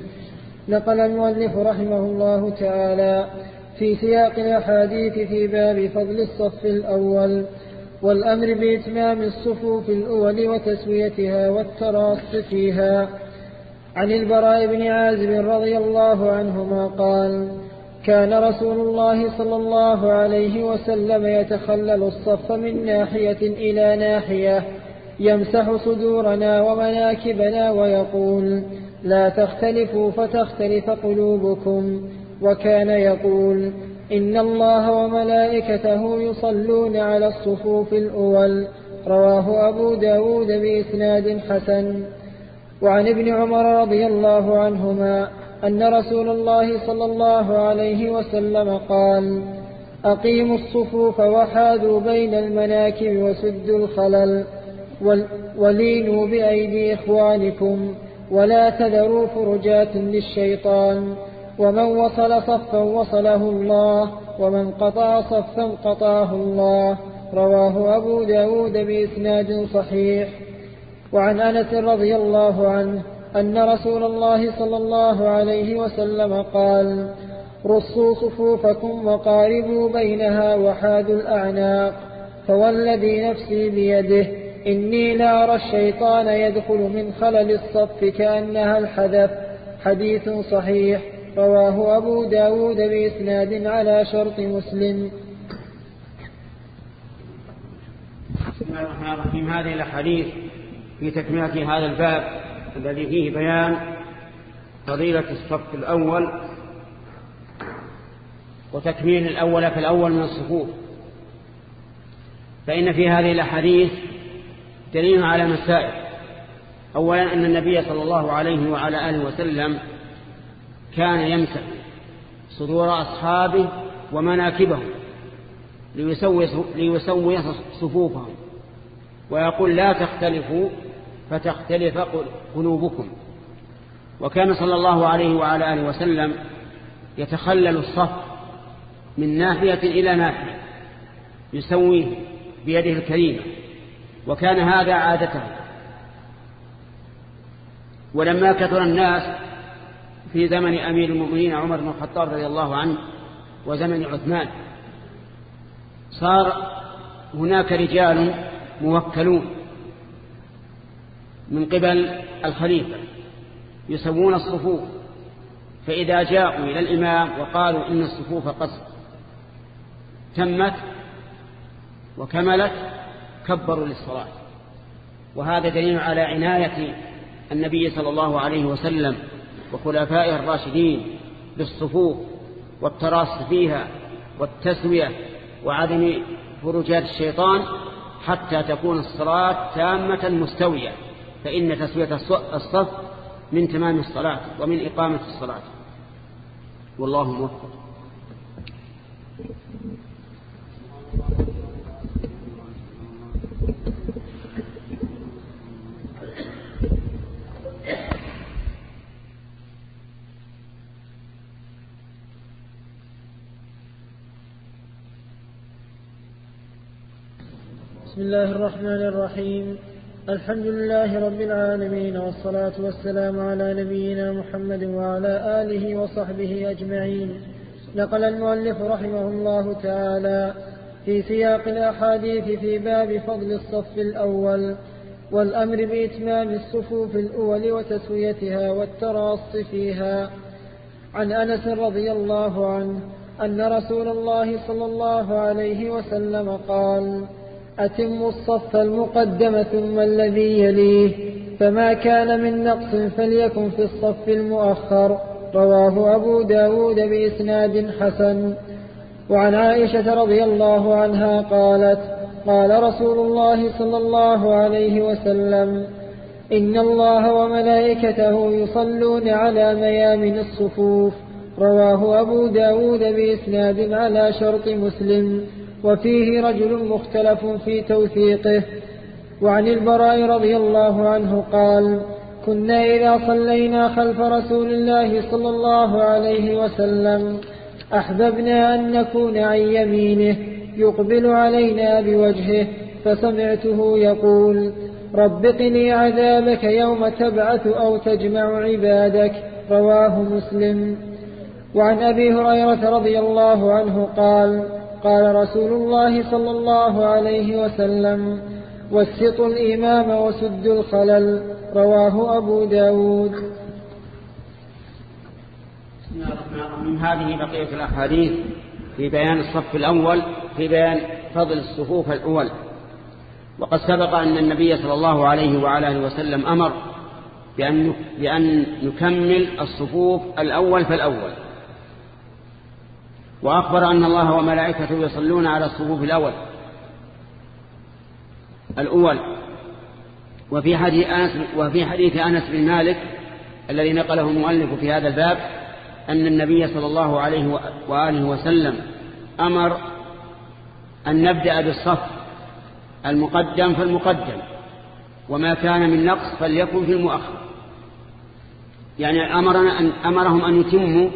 نقل المؤلف رحمه الله تعالى في سياق الأحاديث في باب فضل الصف الأول والأمر بإتمام الصفوف الأول وتسويتها والتراص فيها. عن البراء بن عازب رضي الله عنهما قال كان رسول الله صلى الله عليه وسلم يتخلل الصف من ناحية إلى ناحية يمسح صدورنا ومناكبنا ويقول لا تختلفوا فتختلف قلوبكم. وكان يقول إن الله وملائكته يصلون على الصفوف الأول. رواه أبو داود بإسناد حسن. وعن ابن عمر رضي الله عنهما أن رسول الله صلى الله عليه وسلم قال أقيموا الصفوف وحاذوا بين المناكب وسدوا الخلل. ولينوا بأيدي إخوانكم ولا تذروا فرجات للشيطان ومن وصل صفا وصله الله ومن قطع صفا قطعه الله رواه أبو داود بإسناد صحيح وعن أنس رضي الله عنه أن رسول الله صلى الله عليه وسلم قال رصوا صفوفكم وقاربوا بينها وحادوا الأعناق فوالذي نفسي بيده إني لأرى الشيطان يدخل من خلل الصف كأنها الحدث. حديث صحيح رواه أبو داود بإسناد على شرط مسلم. بسم الله الرحمن الرحيم. هذه الأحاديث في تكملة هذا الباب الذي فيه بيان فضيلة الصف الأول وتكميل الأول في الأول من الصفوف. فإن في هذه الأحاديث دليل على مسائل. أولا أن النبي صلى الله عليه وعلى آله وسلم كان يمسح صدور أصحابه ومناكبهم ليسوي, ليسوي صفوفهم. ويقول لا تختلفوا فتختلف قلوبكم. وكان صلى الله عليه وعلى آله وسلم يتخلل الصف من ناحية إلى ناحية يسويه بيده الكريمة. وكان هذا عادته ولما كثر الناس في زمن أمير المؤمنين عمر بن الخطاب رضي الله عنه وزمن عثمان صار هناك رجال موكلون من قبل الخليفة يسوون الصفوف فإذا جاءوا إلى الإمام وقالوا إن الصفوف قد تمت وكملت كبروا للصلاة. وهذا دليل على عناية النبي صلى الله عليه وسلم وخلفائه الراشدين بالصفوف والتراص فيها والتسوية وعدم فرجات الشيطان حتى تكون الصلاة تامة مستوية. فإن تسوية الصف من تمام الصلاة ومن إقامة الصلاة. والله موفق. بسم الله الرحمن الرحيم الحمد لله رب العالمين والصلاة والسلام على نبينا محمد وعلى آله وصحبه أجمعين نقل المؤلف رحمه الله تعالى في سياق الأحاديث في باب فضل الصف الأول والأمر بإتمام الصفوف الأول وتسويتها والتراص فيها عن أنس رضي الله عنه أن رسول الله صلى الله عليه وسلم قال أتم الصف المقدم ثم الذي يليه فما كان من نقص فليكن في الصف المؤخر. رواه أبو داود بإسناد حسن. وعن عائشة رضي الله عنها قالت قال رسول الله صلى الله عليه وسلم إن الله وملائكته يصلون على ميامن الصفوف. رواه أبو داود بإسناد على شرط مسلم. وفيه رجل مختلف في توثيقه. وعن البراء رضي الله عنه قال كنا إذا صلينا خلف رسول الله صلى الله عليه وسلم أحببنا أن نكون عن يمينه يقبل علينا بوجهه فسمعته يقول رب قني عذابك يوم تبعث أو تجمع عبادك رواه مسلم وعن أبي هريرة رضي الله عنه قال قال رسول الله صلى الله عليه وسلم وسطوا الإمام وسدوا الخلل رواه أبو داود. الرحيم. هذه بقية الأحاديث في بيان الصف الأول في بيان فضل الصفوف الأول. وقد سبق أن النبي صلى الله عليه وعلى وسلم أمر بأن نكمل الصفوف الأول فالأول. وأخبر أن الله وملائكته يصلون على الصفوف الأول الأول. وفي حديث أنس, وفي حديث أنس بن مالك الذي نقله المؤلف في هذا الباب أن النبي صلى الله عليه وآله وسلم أمر أن نبدأ بالصف المقدم فالمقدم وما كان من نقص فليكن في المؤخر. يعني أمرنا أن أمرهم أن يتموا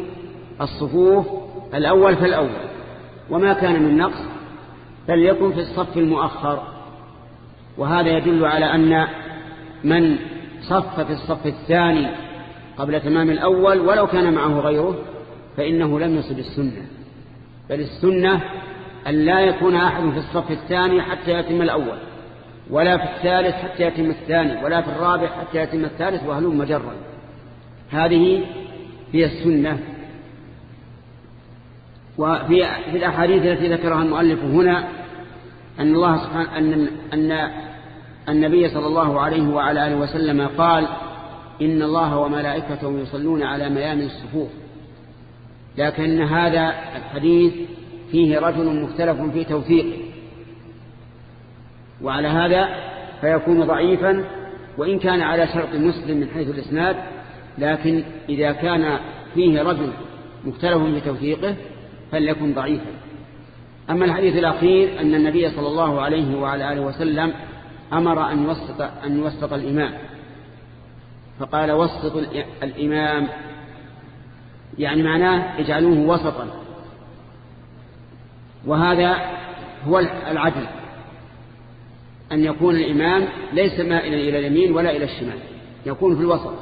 الصفوف الأول فالأول. وما كان من نقص فليكن في الصف المؤخر. وهذا يدل على أن من صف في الصف الثاني قبل تمام الأول ولو كان معه غيره فإنه لم يصب السنة. بل السنة أن لا يكون أحد في الصف الثاني حتى يتم الأول ولا في الثالث حتى يتم الثاني ولا في الرابع حتى يتم الثالث وهلوم مجرا هذه هي السنة وفي في الأحاديث التي ذكرها المؤلف هنا أن الله سبحانه أن, أن النبي صلى الله عليه وعلى آله وسلم قال إن الله وملائكته يصلون على ميامن الصفوف. لكن هذا الحديث فيه رجل مختلف في توثيقه. وعلى هذا فيكون ضعيفا وإن كان على شرط مسلم من حيث الإسناد لكن إذا كان فيه رجل مختلف في توثيقه فليكن ضعيفا. أما الحديث الأخير أن النبي صلى الله عليه وعلى آله وسلم أمر أن يوسط, أن يوسط الإمام. فقال وسط الإمام يعني معناه اجعلوه وسطا. وهذا هو العدل أن يكون الإمام ليس مائلا إلى اليمين ولا إلى الشمال يكون في الوسط.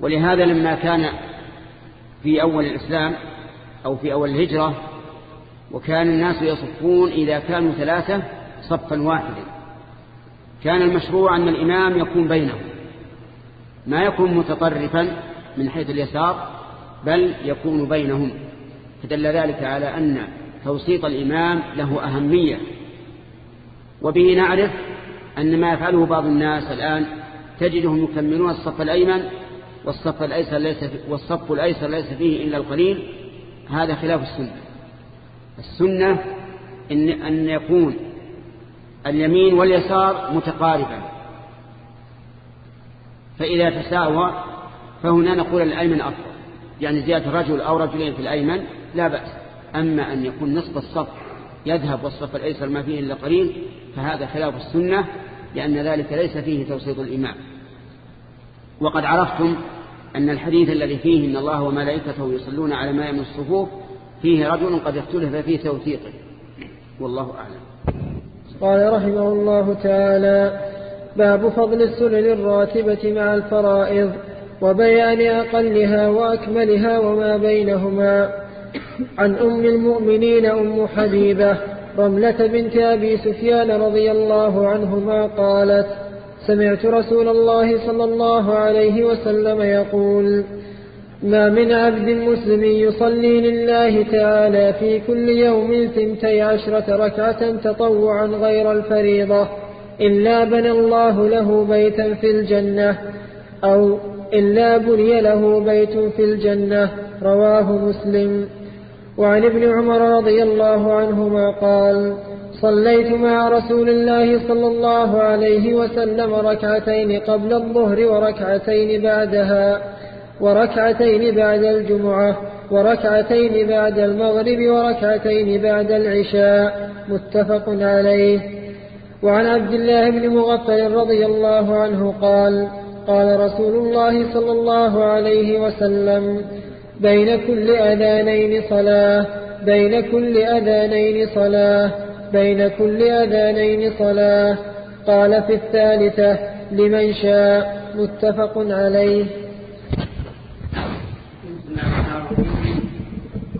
ولهذا لما كان في أول الإسلام أو في أول الهجرة وكان الناس يصفون إذا كانوا ثلاثة صفا واحدا. كان المشروع أن الإمام يكون بينهم. ما يكون متطرفا من حيث اليسار بل يكون بينهم. فدل ذلك على أن توسيط الإمام له أهمية. وبه نعرف أن ما يفعله بعض الناس الآن تجدهم يكملون الصف الأيمن والصف الأيسر ليس والصف الأيسر ليس فيه إلا القليل هذا خلاف السنة. السنة إن, أن يكون اليمين واليسار متقاربا فإذا تساوى فهنا نقول الأيمن أفضل. يعني زيادة رجل أو رجلين في الأيمن لا بأس. أما أن يكون نصف الصف يذهب والصف الأيسر ما فيه إلا قليل فهذا خلاف السنة لأن ذلك ليس فيه توسيط الإمام. وقد عرفتم أن الحديث الذي فيه إن الله وملائكته يصلون على ما من الصفوف فيه رجل قد اختلف في توثيقه. والله أعلم. قال رحمه الله تعالى باب فضل السنن الراتبة مع الفرائض وبيان أقلها وأكملها وما بينهما. عن أم المؤمنين أم حبيبة رملة بنت أبي سفيان رضي الله عنهما قالت سمعت رسول الله صلى الله عليه وسلم يقول ما من عبد مسلم يصلي لله تعالى في كل يوم ثنتي عشرة ركعة تطوعا غير الفريضة إلا بنى الله له بيتا في الجنة أو إلا بني له بيت في الجنة. رواه مسلم. وعن ابن عمر رضي الله عنهما قال صليت مع رسول الله صلى الله عليه وسلم ركعتين قبل الظهر وركعتين بعدها وركعتين بعد الجمعة وركعتين بعد المغرب وركعتين بعد العشاء متفق عليه. وعن عبد الله بن مغفل رضي الله عنه قال قال رسول الله صلى الله عليه وسلم بين كل أذانين صلاة بين كل أذانين صلاة بين كل أذانين صلاة. قال في الثالثة لمن شاء متفق عليه.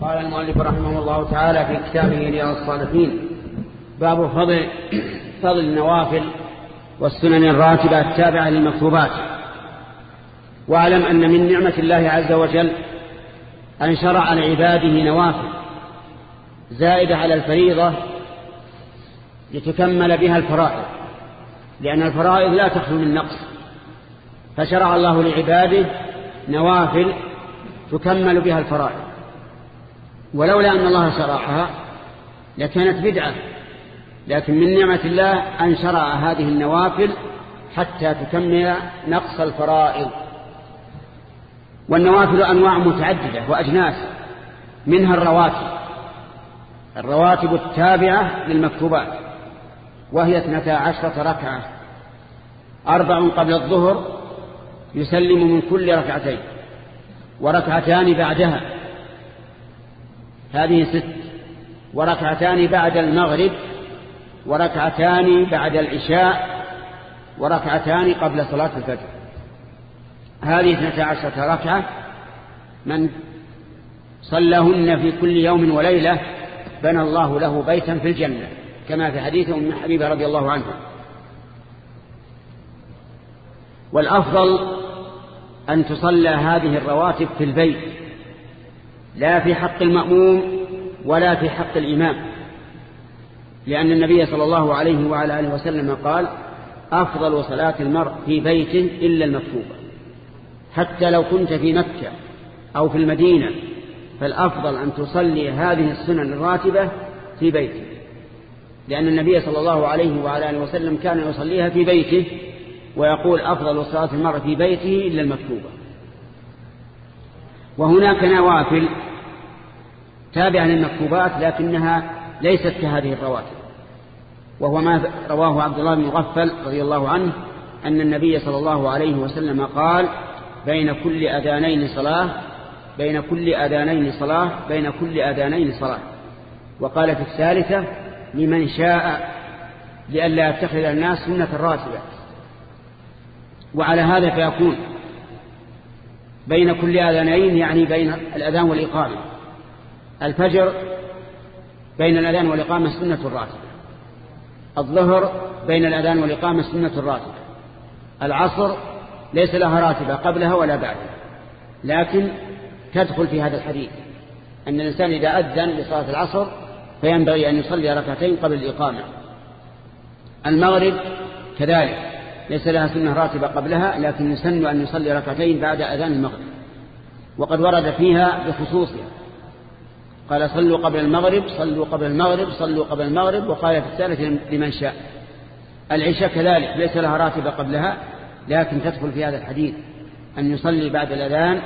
قال المؤلف رحمه الله تعالى في كتابه رياض الصالحين باب فضل فضل النوافل والسنن الراتبة التابعة للمكتوبات. واعلم أن من نعمة الله عز وجل أن شرع لعباده نوافل زائدة على الفريضة لتكمل بها الفرائض لأن الفرائض لا تخلو من نقص. فشرع الله لعباده نوافل تكمل بها الفرائض. ولولا أن الله شرعها لكانت بدعة لكن من نعمة الله أن شرع هذه النوافل حتى تكمل نقص الفرائض. والنوافل أنواع متعددة وأجناس منها الرواتب الرواتب التابعة للمكتوبات. وهي اثنتا عشرة ركعة. أربع قبل الظهر يسلم من كل ركعتين وركعتان بعدها. هذه ست وركعتان بعد المغرب وركعتان بعد العشاء وركعتان قبل صلاة الفجر. هذه اثنتا عشرة ركعة. من صلىهن في كل يوم وليلة بنى الله له بيتا في الجنة. كما في حديث أم حبيبة رضي الله عنها. والأفضل أن تصلى هذه الرواتب في البيت لا في حق المأموم ولا في حق الإمام. لأن النبي صلى الله عليه وعلى آله وسلم قال أفضل صلاة المرء في بيته إلا المكتوبة. حتى لو كنت في مكة أو في المدينة فالأفضل أن تصلي هذه السنن الراتبة في بيته لأن النبي صلى الله عليه وعلى آله وسلم كان يصليها في بيته ويقول أفضل صلاة المرء في بيته إلا المكتوبة. وهناك نوافل تابعة للمكتوبات لكنها ليست كهذه الرواتب. وهو ما رواه عبد الله بن مغفل رضي الله عنه أن النبي صلى الله عليه وسلم قال بين كل أذانين صلاة بين كل أذانين صلاة بين كل أذانين صلاة. وقال في الثالثة لمن شاء لئلا يتخذ الناس سنة راتبة وعلى هذا فيكون بين كل أذانين يعني بين الأذان والإقامة. الفجر بين الأذان والإقامة سنة راتبة الظهر بين الأذان والإقامة سنة راتبة العصر ليس لها راتبة قبلها ولا بعدها. لكن تدخل في هذا الحديث أن الإنسان إذا أذن لصلاة العصر فينبغي أن يصلي ركعتين قبل الإقامة. المغرب كذلك. ليس لها سنة راتبة قبلها لكن يسن أن يصلي ركعتين بعد أذان المغرب. وقد ورد فيها بخصوصها. قال صلوا قبل المغرب صلوا قبل المغرب صلوا قبل المغرب. وقال في الثالث لمن شاء. العشاء كذلك ليس لها راتبة قبلها لكن تدخل في هذا الحديث أن يصلي بعد الأذان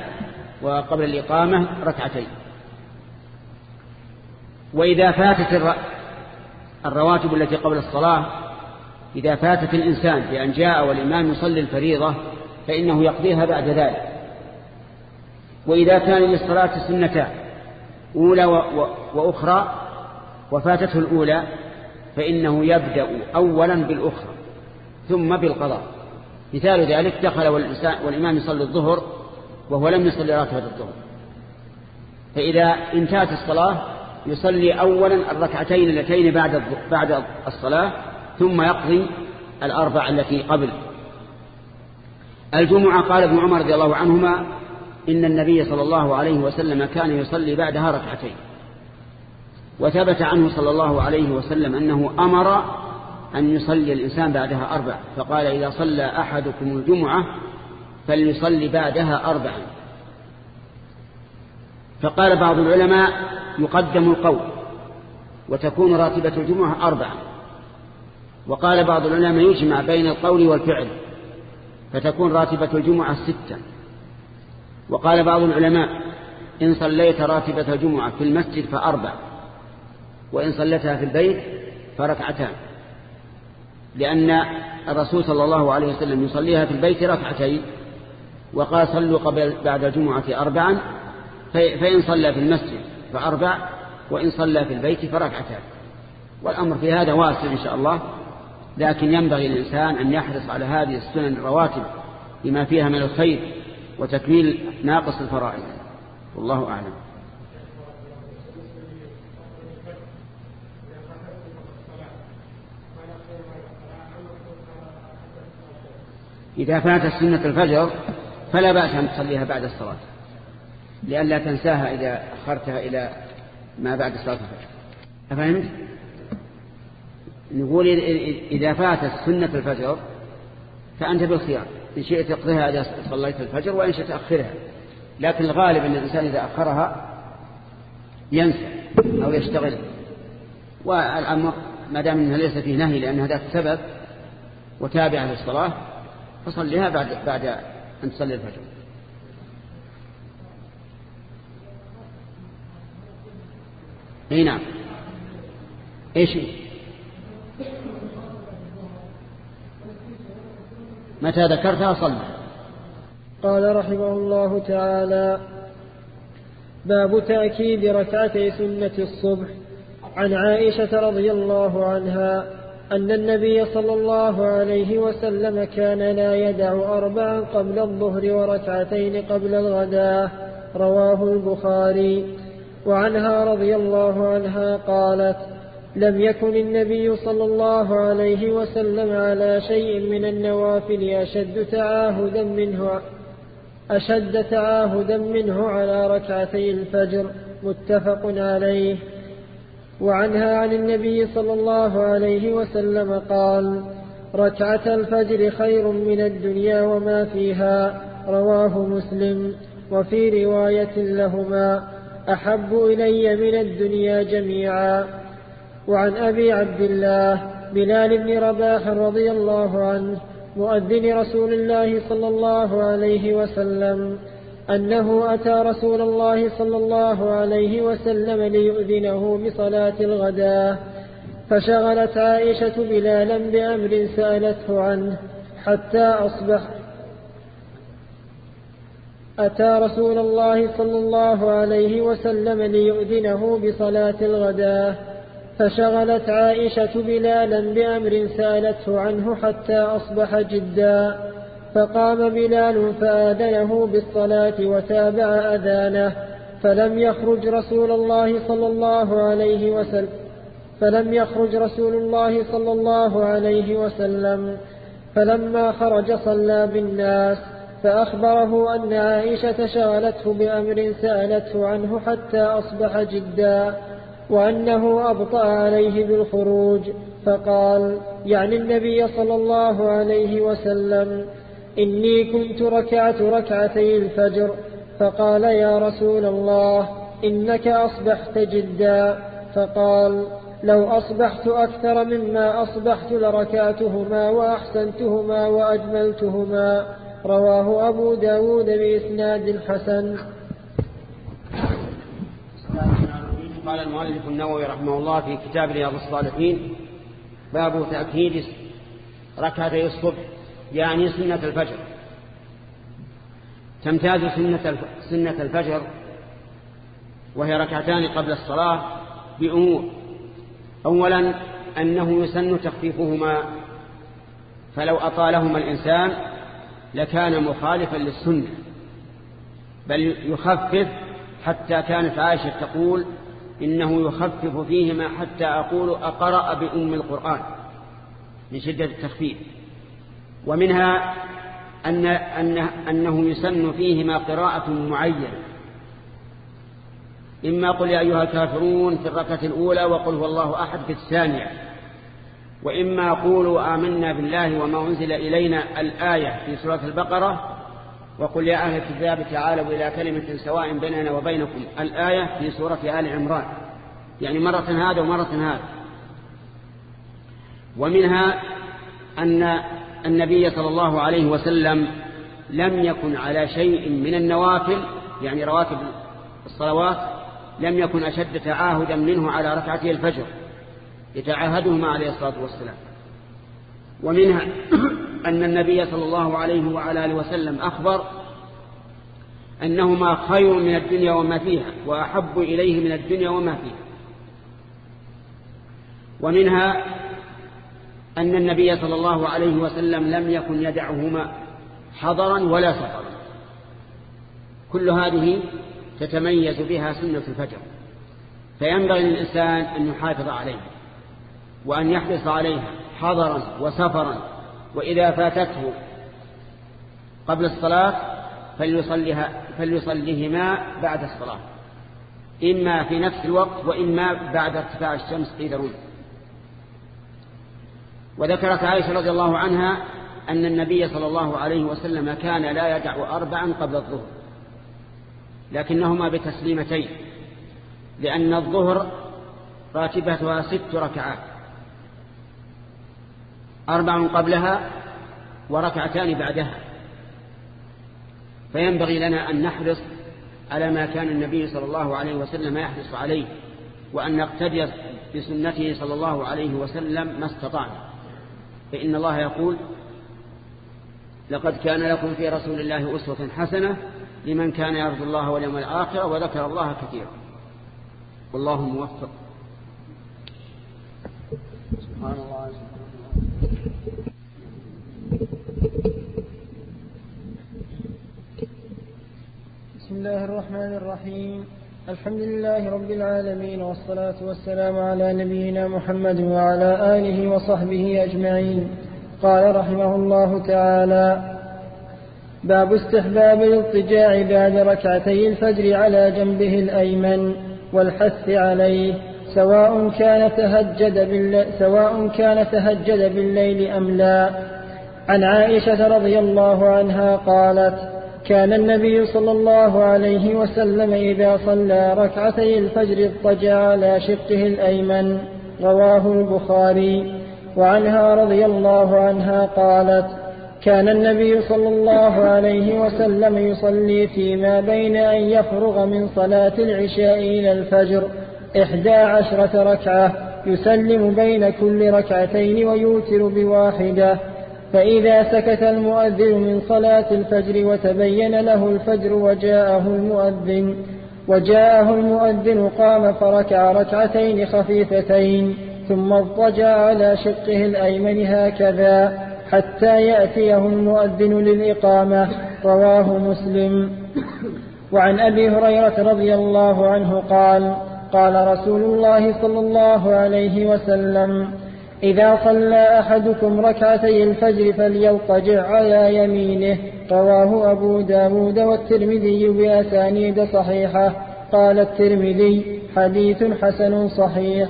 وقبل الإقامة ركعتين. وإذا فاتت الرواتب التي قبل الصلاة إذا فاتت الإنسان بأن جاء والإمام يصلي الفريضة فإنه يقضيها بعد ذلك. وإذا كان للصلاة سنتان أولى وأخرى وفاتته الأولى فإنه يبدأ أولا بالأخرى ثم بالقضاء. مثال ذلك دخل والإمام يصلي الظهر وهو لم يصلي راتبة الظهر. فإذا انتهت الصلاة يصلي أولا الركعتين اللتين بعد بعد الصلاة ثم يقضي الأربع التي قبل. الجمعة قال ابن عمر رضي الله عنهما إن النبي صلى الله عليه وسلم كان يصلي بعدها ركعتين. وثبت عنه صلى الله عليه وسلم أنه أمر أن يصلي الإنسان بعدها أربع فقال إذا صلى أحدكم الجمعة فليصلي بعدها أربعا. فقال بعض العلماء يقدم القول وتكون راتبة الجمعة أربعا وقال بعض العلماء يجمع بين القول والفعل فتكون راتبة الجمعة ستة. وقال بعض العلماء إن صليت راتبة الجمعة في المسجد فأربع وإن صليتها في البيت فركعتان. لأن الرسول صلى الله عليه وسلم يصليها في البيت ركعتين وقال صلوا قبل بعد الجمعة أربعا فإن صلى في المسجد فأربع وإن صلى في البيت فركعتان. والأمر في هذا واسع إن شاء الله لكن ينبغي للإنسان أن يحرص على هذه السنن الرواتب بما فيها من الخير وتكميل ناقص الفرائض. والله أعلم. إذا فاتت سنة الفجر فلا بأس أن تصليها بعد الصلاة. لئلا تنساها إذا أخرتها إلى ما بعد صلاة الفجر. أفهمت؟ نقول إذا فاتت سنة الفجر فأنت بالخيار. إن شئت تقضيها إذا صليت الفجر وإن شئت تأخرها لكن الغالب أن الإنسان إذا أخرها ينسى أو يشتغل. والأمر ما دام أنها ليس فيه نهي لأن هذا السبب وتابعة للصلاة فصليها بعد, بعد أن تصلي الفجر. اي نعم. إيش؟ متى ذكرتها صلى قال رحمه الله تعالى باب تأكيد ركعتي سنة الصبح. عن عائشة رضي الله عنها أن النبي صلى الله عليه وسلم كان لا يدع أربعا قبل الظهر وركعتين قبل الغداء. رواه البخاري. وعنها رضي الله عنها قالت لم يكن النبي صلى الله عليه وسلم على شيء من النوافل أشد تعاهدا منه أشد تعاهدا منه على ركعتي الفجر متفق عليه. وعنها عن النبي صلى الله عليه وسلم قال ركعة الفجر خير من الدنيا وما فيها رواه مسلم. وفي رواية لهما أحب إلي من الدنيا جميعا. وعن أبي عبد الله بلال بن رباح رضي الله عنه مؤذن رسول الله صلى الله عليه وسلم أنه أتى رسول الله صلى الله عليه وسلم ليؤذنه بصلاة الغداة. فشغلت عائشة بلالا بأمر سألته عنه حتى أصبح أتى رسول الله صلى الله عليه وسلم ليؤذنه بصلاة الغداة فشغلت عائشة بلالا بأمر سألته عنه حتى أصبح جدا فقام بلال فآذنه بالصلاة وتابع أذانه فلم يخرج رسول الله صلى الله عليه وسلم فلم يخرج رسول الله صلى الله عليه وسلم فلما خرج صلى بالناس. فأخبره أن عائشة شغلته بأمر سألته عنه حتى أصبح جدا وأنه أبطأ عليه بالخروج فقال يعني النبي صلى الله عليه وسلم إني كنت ركعت ركعتي الفجر فقال يا رسول الله إنك أصبحت جدا. فقال لو أصبحت أكثر مما أصبحت لركعتهما وأحسنتهما وأجملتهما. رواه أبو داود بإسناد حسن. قال المؤلف النووي رحمه الله في كتاب رياض الصالحين باب تأكيد ركعتي الصبح يعني سنة الفجر. تمتاز سنة سنة الفجر وهي ركعتان قبل الصلاة بأمور. أولا أنه يسن تخفيفهما فلو أطالهما الإنسان لكان مخالفا للسنة بل يخفف حتى كانت عائشة تقول إنه يخفف فيهما حتى أقول أقرأ بأم القرآن من شدة التخفيف. ومنها أن أنه, أنه يسن فيهما قراءة معينة. إما قل يا أيها الكافرون في الركعة الأولى وقل هو الله أحد في الثانية. وإما قولوا آمنا بالله وما أنزل إلينا الآية في سورة البقرة وقل يا أهل الكتاب تعالوا إلى كلمة سواء بيننا وبينكم الآية في سورة آل عمران. يعني مرة هذا ومرة هذا. ومنها أن النبي صلى الله عليه وسلم لم يكن على شيء من النوافل يعني رواتب الصلوات لم يكن أشد تعاهدا منه على ركعته الفجر. يتعاهدهما عليه الصلاة والسلام. ومنها أن النبي صلى الله عليه وعلى آله وسلم أخبر أنهما خير من الدنيا وما فيها وأحب إليه من الدنيا وما فيها. ومنها أن النبي صلى الله عليه وسلم لم يكن يدعهما حضرا ولا سفرا. كل هذه تتميز بها سنة الفجر. فينبغي للإنسان أن يحافظ عليها. وأن يحرص عليها حضرا وسفرا وإذا فاتته قبل الصلاة فليصليها فليصليهما بعد الصلاة إما في نفس الوقت وإما بعد ارتفاع الشمس في ذرون وذكرت عائشة رضي الله عنها أن النبي صلى الله عليه وسلم كان لا يدع أربعا قبل الظهر لكنهما بتسليمتين لأن الظهر راتبتها ست ركعات. أربع قبلها وركعتان بعدها. فينبغي لنا أن نحرص على ما كان النبي صلى الله عليه وسلم يحرص عليه وأن نقتدي بسنته صلى الله عليه وسلم ما استطعنا. فإن الله يقول لقد كان لكم في رسول الله أسوة حسنة لمن كان يرجو الله واليوم الآخر وذكر الله كثيرا. والله موفق. سبحان الله بسم الله الرحمن الرحيم. الحمد لله رب العالمين والصلاة والسلام على نبينا محمد وعلى آله وصحبه أجمعين. قال رحمه الله تعالى باب استحباب الاضطجاع بعد ركعتي الفجر على جنبه الأيمن والحث عليه سواء كان تهجد بالليل سواء كان تهجد بالليل أم لا. عن عائشة رضي الله عنها قالت كان النبي صلى الله عليه وسلم إذا صلى ركعتي الفجر اضطجع على شقه الأيمن رواه البخاري. وعنها رضي الله عنها قالت كان النبي صلى الله عليه وسلم يصلي فيما بين أن يفرغ من صلاة العشاء إلى الفجر إحدى عشرة ركعة يسلم بين كل ركعتين ويوتر بواحدة. فإذا سكت المؤذن من صلاة الفجر وتبين له الفجر وجاءه المؤذن وجاءه المؤذن قام فركع ركعتين خفيفتين ثم اضطجع على شقه الأيمن هكذا حتى يأتيه المؤذن للإقامة. رواه مسلم. وعن أبي هريرة رضي الله عنه قال قال رسول الله صلى الله عليه وسلم إذا صلى أحدكم ركعتي الفجر فليضطجع على يمينه. رواه أبو داود والترمذي بأسانيد صحيحة. قال الترمذي حديث حسن صحيح.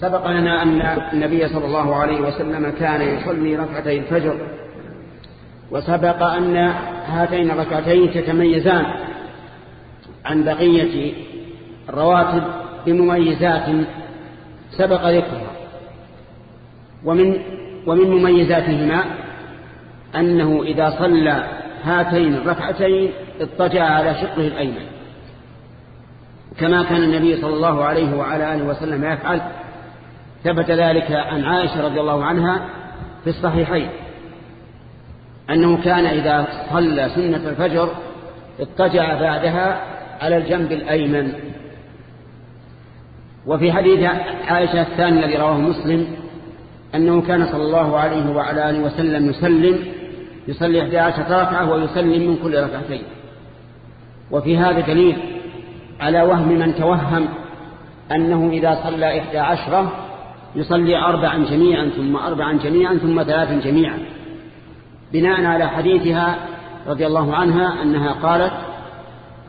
سبق لنا أن النبي صلى الله عليه وسلم كان يصلي ركعتي الفجر وسبق أن هاتين الركعتين تتميزان عن بقية الرواتب بمميزات سبق ذكرها. ومن ومن مميزاتهما أنه إذا صلى هاتين الركعتين اضطجع على شقه الأيمن كما كان النبي صلى الله عليه وعلى آله وسلم يفعل. ثبت ذلك عن عائشة رضي الله عنها في الصحيحين أنه كان إذا صلى سنة الفجر اضطجع بعدها على الجنب الأيمن. وفي حديث عائشة الثاني الذي رواه مسلم أنه كان صلى الله عليه وعلى آله وسلم يسلم يصلي 11 ركعة ويسلم من كل ركعتين. وفي هذا دليل على وهم من توهم أنه إذا صلى إحدى عشرة يصلي أربعا جميعا ثم أربعا جميعا ثم ثلاثا جميعا. بناء على حديثها رضي الله عنها أنها قالت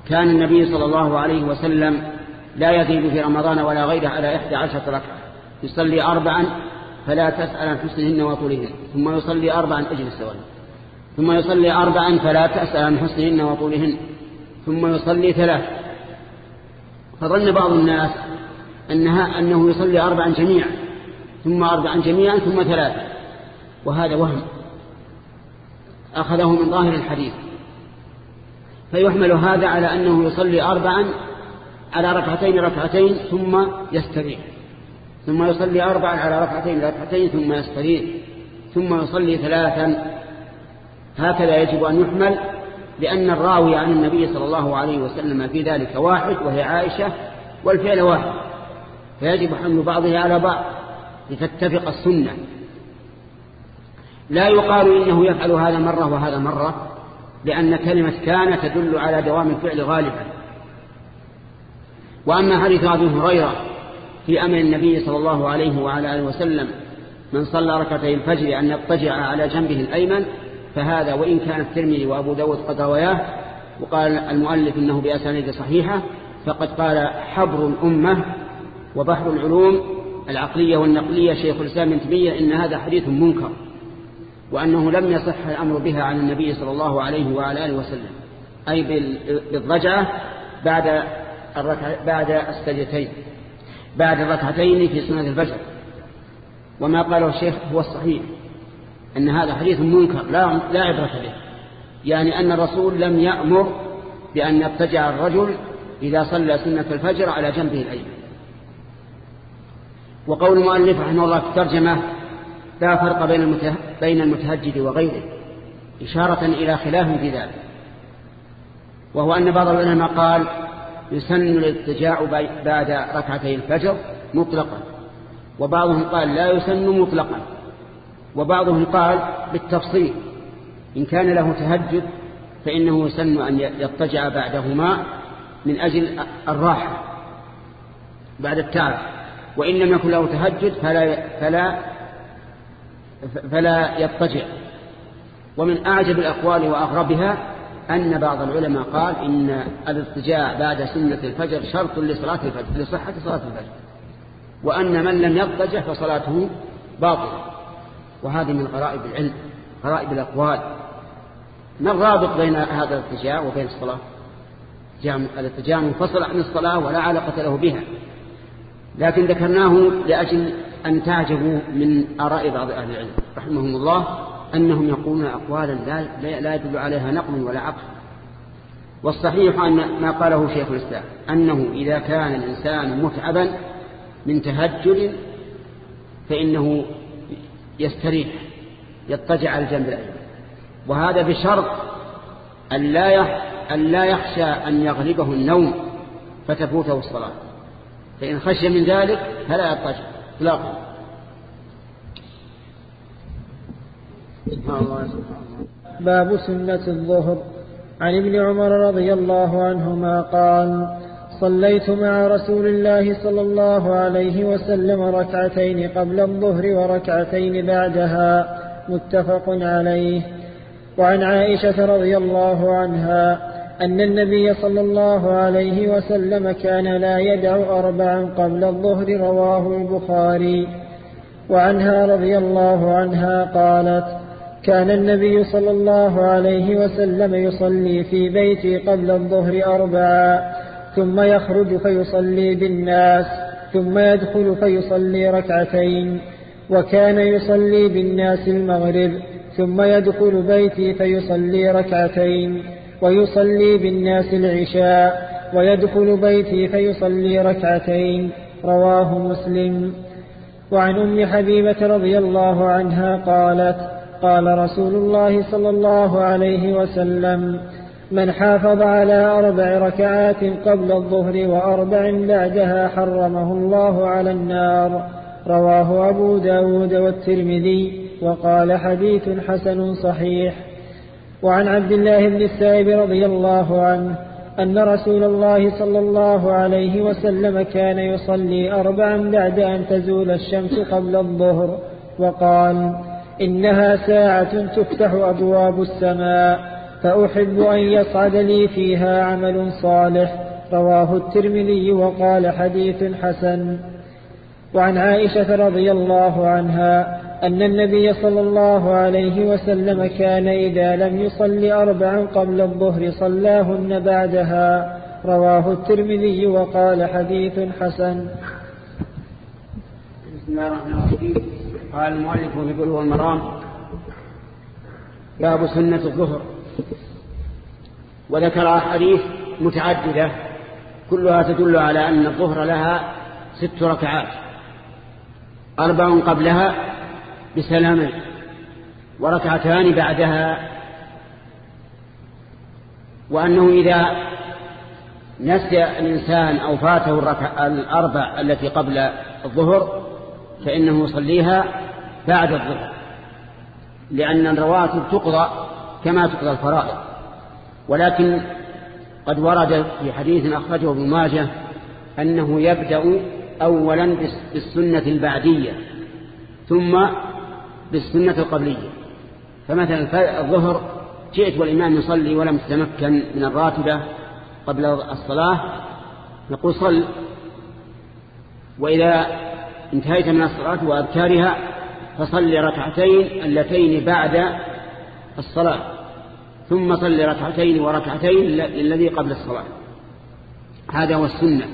كان النبي صلى الله عليه وسلم لا يزيد في رمضان ولا غيره على إحدى عشرة ركعة. يصلي أربعا فلا تسأل عن حسنهن وطولهن. ثم يصلي أربعا اجلس سوالا ثم يصلي أربعا فلا تسأل عن حسنهن وطولهن. ثم يصلي ثلاث فظن بعض الناس أنها أنه يصلي أربعا جميعا ثم أربعا جميعا ثم ثلاثة. وهذا وهم. أخذه من ظاهر الحديث. فيحمل هذا على أنه يصلي أربعا على ركعتين ركعتين ثم يستريح. ثم يصلي أربعا على ركعتين ركعتين ثم يستريح. ثم يصلي ثلاثا. هكذا يجب أن يحمل لأن الراوي عن النبي صلى الله عليه وسلم في ذلك واحد وهي عائشة والفعل واحد. فيجب حمل بعضه على بعض لتتفق السنة. لا يقال إنه يفعل هذا مرة وهذا مرة لأن كلمة كان تدل على دوام الفعل غالبا. وأما حديث أبي هريرة في أمر النبي صلى الله عليه وعلى آله وسلم من صلى ركعتي الفجر أن يضطجع على جنبه الأيمن فهذا وإن كان الترمذي وأبو داود قد روياه وقال المؤلف إنه بأسانيد صحيحة فقد قال حبر الأمة وبحر العلوم العقلية والنقلية شيخ الإسلام بن تيمية إن هذا حديث منكر وأنه لم يصح الأمر بها عن النبي صلى الله عليه وعلى آله وسلم أي بالضجعة بعد الركع بعد السجدتين بعد الركعتين في سنة الفجر. وما قاله الشيخ هو الصحيح أن هذا حديث منكر لا, لا عبرة به. يعني أن الرسول لم يأمر بأن يضطجع الرجل إذا صلى سنة الفجر على جنبه الأيمن. وقول المؤلف رحمه الله في الترجمة لا فرق بين بين المتهجد وغيره إشارة إلى خلاف في ذلك. وهو أن بعض العلماء قال يسن الاضطجاع بعد ركعتي الفجر مطلقا. وبعضهم قال لا يسن مطلقا. وبعضهم قال بالتفصيل. إن كان له تهجد فإنه يسن أن يضطجع بعدهما من أجل الراحة بعد التعب. وإن لم يكن له تهجد فلا, فلا, فلا يضطجع. ومن أعجب الأقوال وأغربها أن بعض العلماء قال إن الاضطجاع بعد سنة الفجر شرط لصلاة الفجر لصحة صلاة الفجر. وأن من لم يضطجع فصلاته باطلة. وهذه من غرائب العلم غرائب الأقوال. ما الرابط بين هذا الاتجاع وبين الصلاة؟ الاتجاع منفصل عن الصلاة ولا علاقة له بها. لكن ذكرناه لأجل أن تعجبوا من آراء بعض أهل العلم. رحمهم الله. أنهم يقولون أقوالا لا, لا يدل عليها نقل ولا عقل. والصحيح أن ما قاله شيخ الإسلام أنه إذا كان الإنسان متعبا من تهجد فإنه يستريح يضطجع على الجنب الأيمن. وهذا بشرط أن لا يخشى أن يغلبه النوم فتفوته الصلاة. فإن خشي من ذلك فلا يضطجع اطلاقا. باب سنة الظهر. عن ابن عمر رضي الله عنهما قال صليت مع رسول الله صلى الله عليه وسلم ركعتين قبل الظهر وركعتين بعدها. متفق عليه. وعن عائشة رضي الله عنها أن النبي صلى الله عليه وسلم كان لا يدع أربعا قبل الظهر رواه البخاري. وعنها رضي الله عنها قالت كان النبي صلى الله عليه وسلم يصلي في بيتي قبل الظهر أربعا ثم يخرج فيصلي بالناس ثم يدخل فيصلي ركعتين وكان يصلي بالناس المغرب ثم يدخل بيتي فيصلي ركعتين ويصلي بالناس العشاء ويدخل بيتي فيصلي ركعتين رواه مسلم. وعن أم حبيبة رضي الله عنها قالت قال رسول الله صلى الله عليه وسلم من حافظ على أربع ركعات قبل الظهر وأربع بعدها حرمه الله على النار رواه أبو داود والترمذي وقال حديث حسن صحيح. وعن عبد الله بن السائب رضي الله عنه أن رسول الله صلى الله عليه وسلم كان يصلي أربعا بعد أن تزول الشمس قبل الظهر وقال إنها ساعة تفتح أبواب السماء فأحب أن يصعد لي فيها عمل صالح. رواه الترمذي وقال حديث حسن. وعن عائشة رضي الله عنها أن النبي صلى الله عليه وسلم كان إذا لم يصل أربعا قبل الظهر صلاهن بعدها. رواه الترمذي وقال حديث حسن. بسم الله الرحمن الرحيم. قال المؤلف في بلوغ المرام باب سنة الظهر. وذكر أحاديث متعددة كلها تدل على أن الظهر لها ست ركعات أربع قبلها بسلام وركعتان بعدها. وأنه إذا نسي الإنسان أو فاته الأربع التي قبل الظهر فإنه يصليها بعد الظهر لأن الرواتب تقضى كما تقضى الفرائض. ولكن قد ورد في حديث أخرجه ابن ماجه أنه يبدأ أولا بالسنة البعدية ثم بالسنة القبلية. فمثلا الظهر جئت والإمام يصلي ولم تتمكن من الراتبة قبل الصلاة نقول صل. وإذا انتهيت من الصلاة وأذكارها فصل ركعتين اللتين بعد الصلاة ثم صل ركعتين وركعتين للذي قبل الصلاة. هذا هو السنة.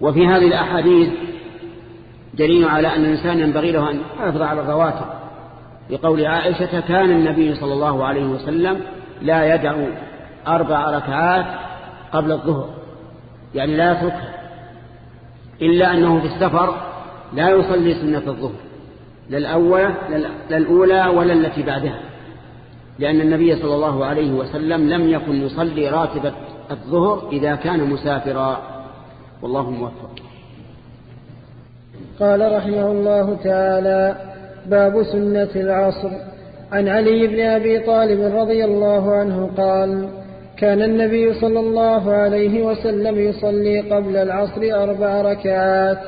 وفي هذه الأحاديث دليل على أن الإنسان ينبغي له أن يحافظ على الرواتب لقول عائشة كان النبي صلى الله عليه وسلم لا يدع أربع ركعات قبل الظهر يعني لا يتركها. إلا أنه في السفر لا يصلي سنة الظهر للأولى, للأولى ولا التي بعدها. لأن النبي صلى الله عليه وسلم لم يكن يصلي راتبة الظهر إذا كان مسافرا. والله موفق. قال رحمه الله تعالى باب سنة العصر. عن علي بن أبي طالب رضي الله عنه قال كان النبي صلى الله عليه وسلم يصلي قبل العصر أربع ركعات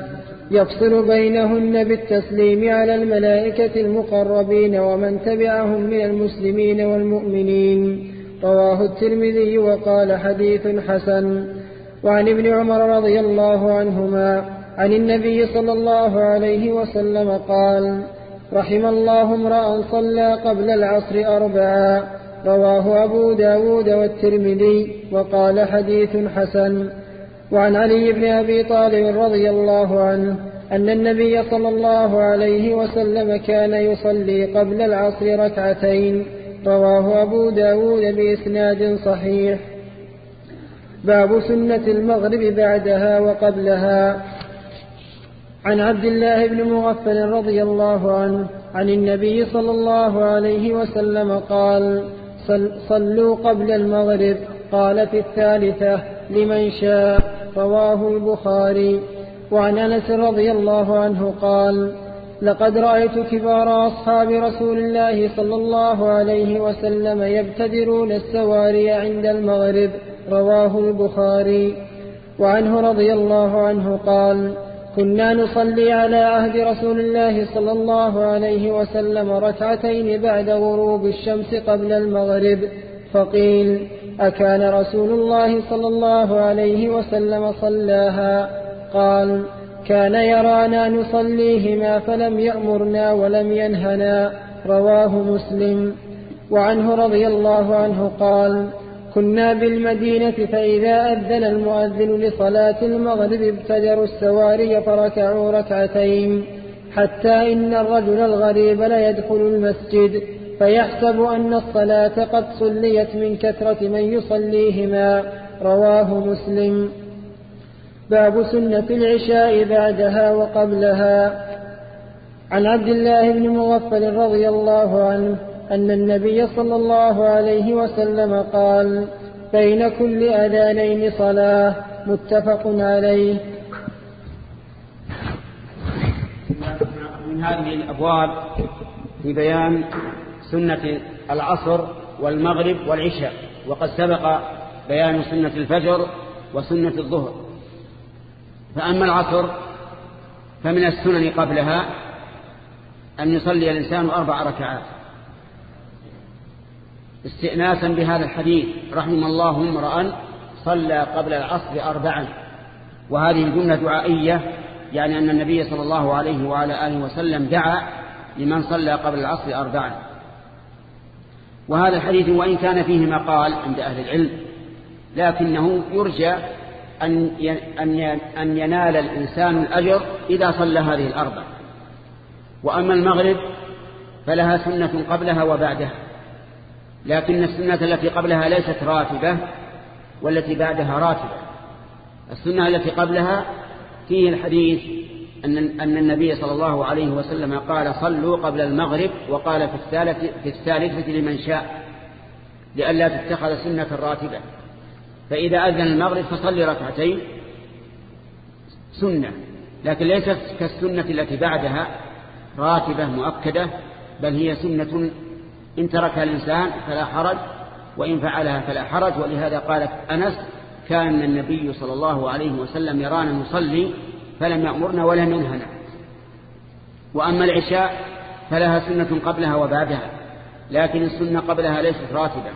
يفصل بينهن بالتسليم على الملائكة المقربين ومن تبعهم من المسلمين والمؤمنين. رواه الترمذي وقال حديث حسن. وعن ابن عمر رضي الله عنهما عن النبي صلى الله عليه وسلم قال رحم الله امرأ صلى قبل العصر أربعا رواه أبو داود والترمذي وقال حديث حسن. وعن علي بن أبي طالب رضي الله عنه أن النبي صلى الله عليه وسلم كان يصلي قبل العصر ركعتين. رواه أبو داود بإسناد صحيح. باب سنة المغرب بعدها وقبلها. عن عبد الله بن مغفل رضي الله عنه عن النبي صلى الله عليه وسلم قال صلوا قبل المغرب قال في الثالثة لمن شاء رواه البخاري. وعن أنس رضي الله عنه قال لقد رأيت كبار أصحاب رسول الله صلى الله عليه وسلم يبتدرون السواري عند المغرب رواه البخاري. وعنه رضي الله عنه قال كنا نصلي على عهد رسول الله صلى الله عليه وسلم ركعتين بعد غروب الشمس قبل المغرب فقيل أكان رسول الله صلى الله عليه وسلم صلاها؟ قال كان يرانا نصليهما فلم يأمرنا ولم ينهنا رواه مسلم. وعنه رضي الله عنه قال كنا بالمدينة فإذا أذن المؤذن لصلاة المغرب ابتدروا السواري فركعوا ركعتين حتى إن الرجل الغريب ليدخل المسجد فيحسب أن الصلاة قد صليت من كثرة من يصليهما. رواه مسلم. باب سنة العشاء بعدها وقبلها. عن عبد الله بن مغفل رضي الله عنه أن النبي صلى الله عليه وسلم قال بين كل أذانين صلاة متفق عليه. من هذه الأبواب في بيان سنة العصر والمغرب والعشاء وقد سبق بيان سنة الفجر وسنة الظهر. فأما العصر فمن السنن قبلها أن يصلي الإنسان أربع ركعات. استئناسا بهذا الحديث رحم الله امرأ صلى قبل العصر أربعا. وهذه الجملة دعائية يعني أن النبي صلى الله عليه وعلى آله وسلم دعا لمن صلى قبل العصر أربعا. وهذا الحديث وإن كان فيه مقال عند أهل العلم لكنه يرجى أن ينال الإنسان الأجر إذا صلى هذه الأربع. وأما المغرب فلها سنة قبلها وبعدها. لكن السنة التي قبلها ليست راتبة والتي بعدها راتبة. السنة التي قبلها فيه الحديث أن, أن النبي صلى الله عليه وسلم قال صلوا قبل المغرب وقال في الثالثة, في الثالثة لمن شاء لئلا تتخذ سنة راتبة. فإذا أذن المغرب فصلي ركعتين سنة. لكن ليست كالسنة التي بعدها راتبة مؤكدة بل هي سنة إن تركها الإنسان فلا حرج وإن فعلها فلا حرج. ولهذا قالت أنس كان النبي صلى الله عليه وسلم يرانا نصلي فلم يأمرنا ولم ينهنا وأما العشاء فلها سنة قبلها وبعدها لكن السنة قبلها ليست راتبة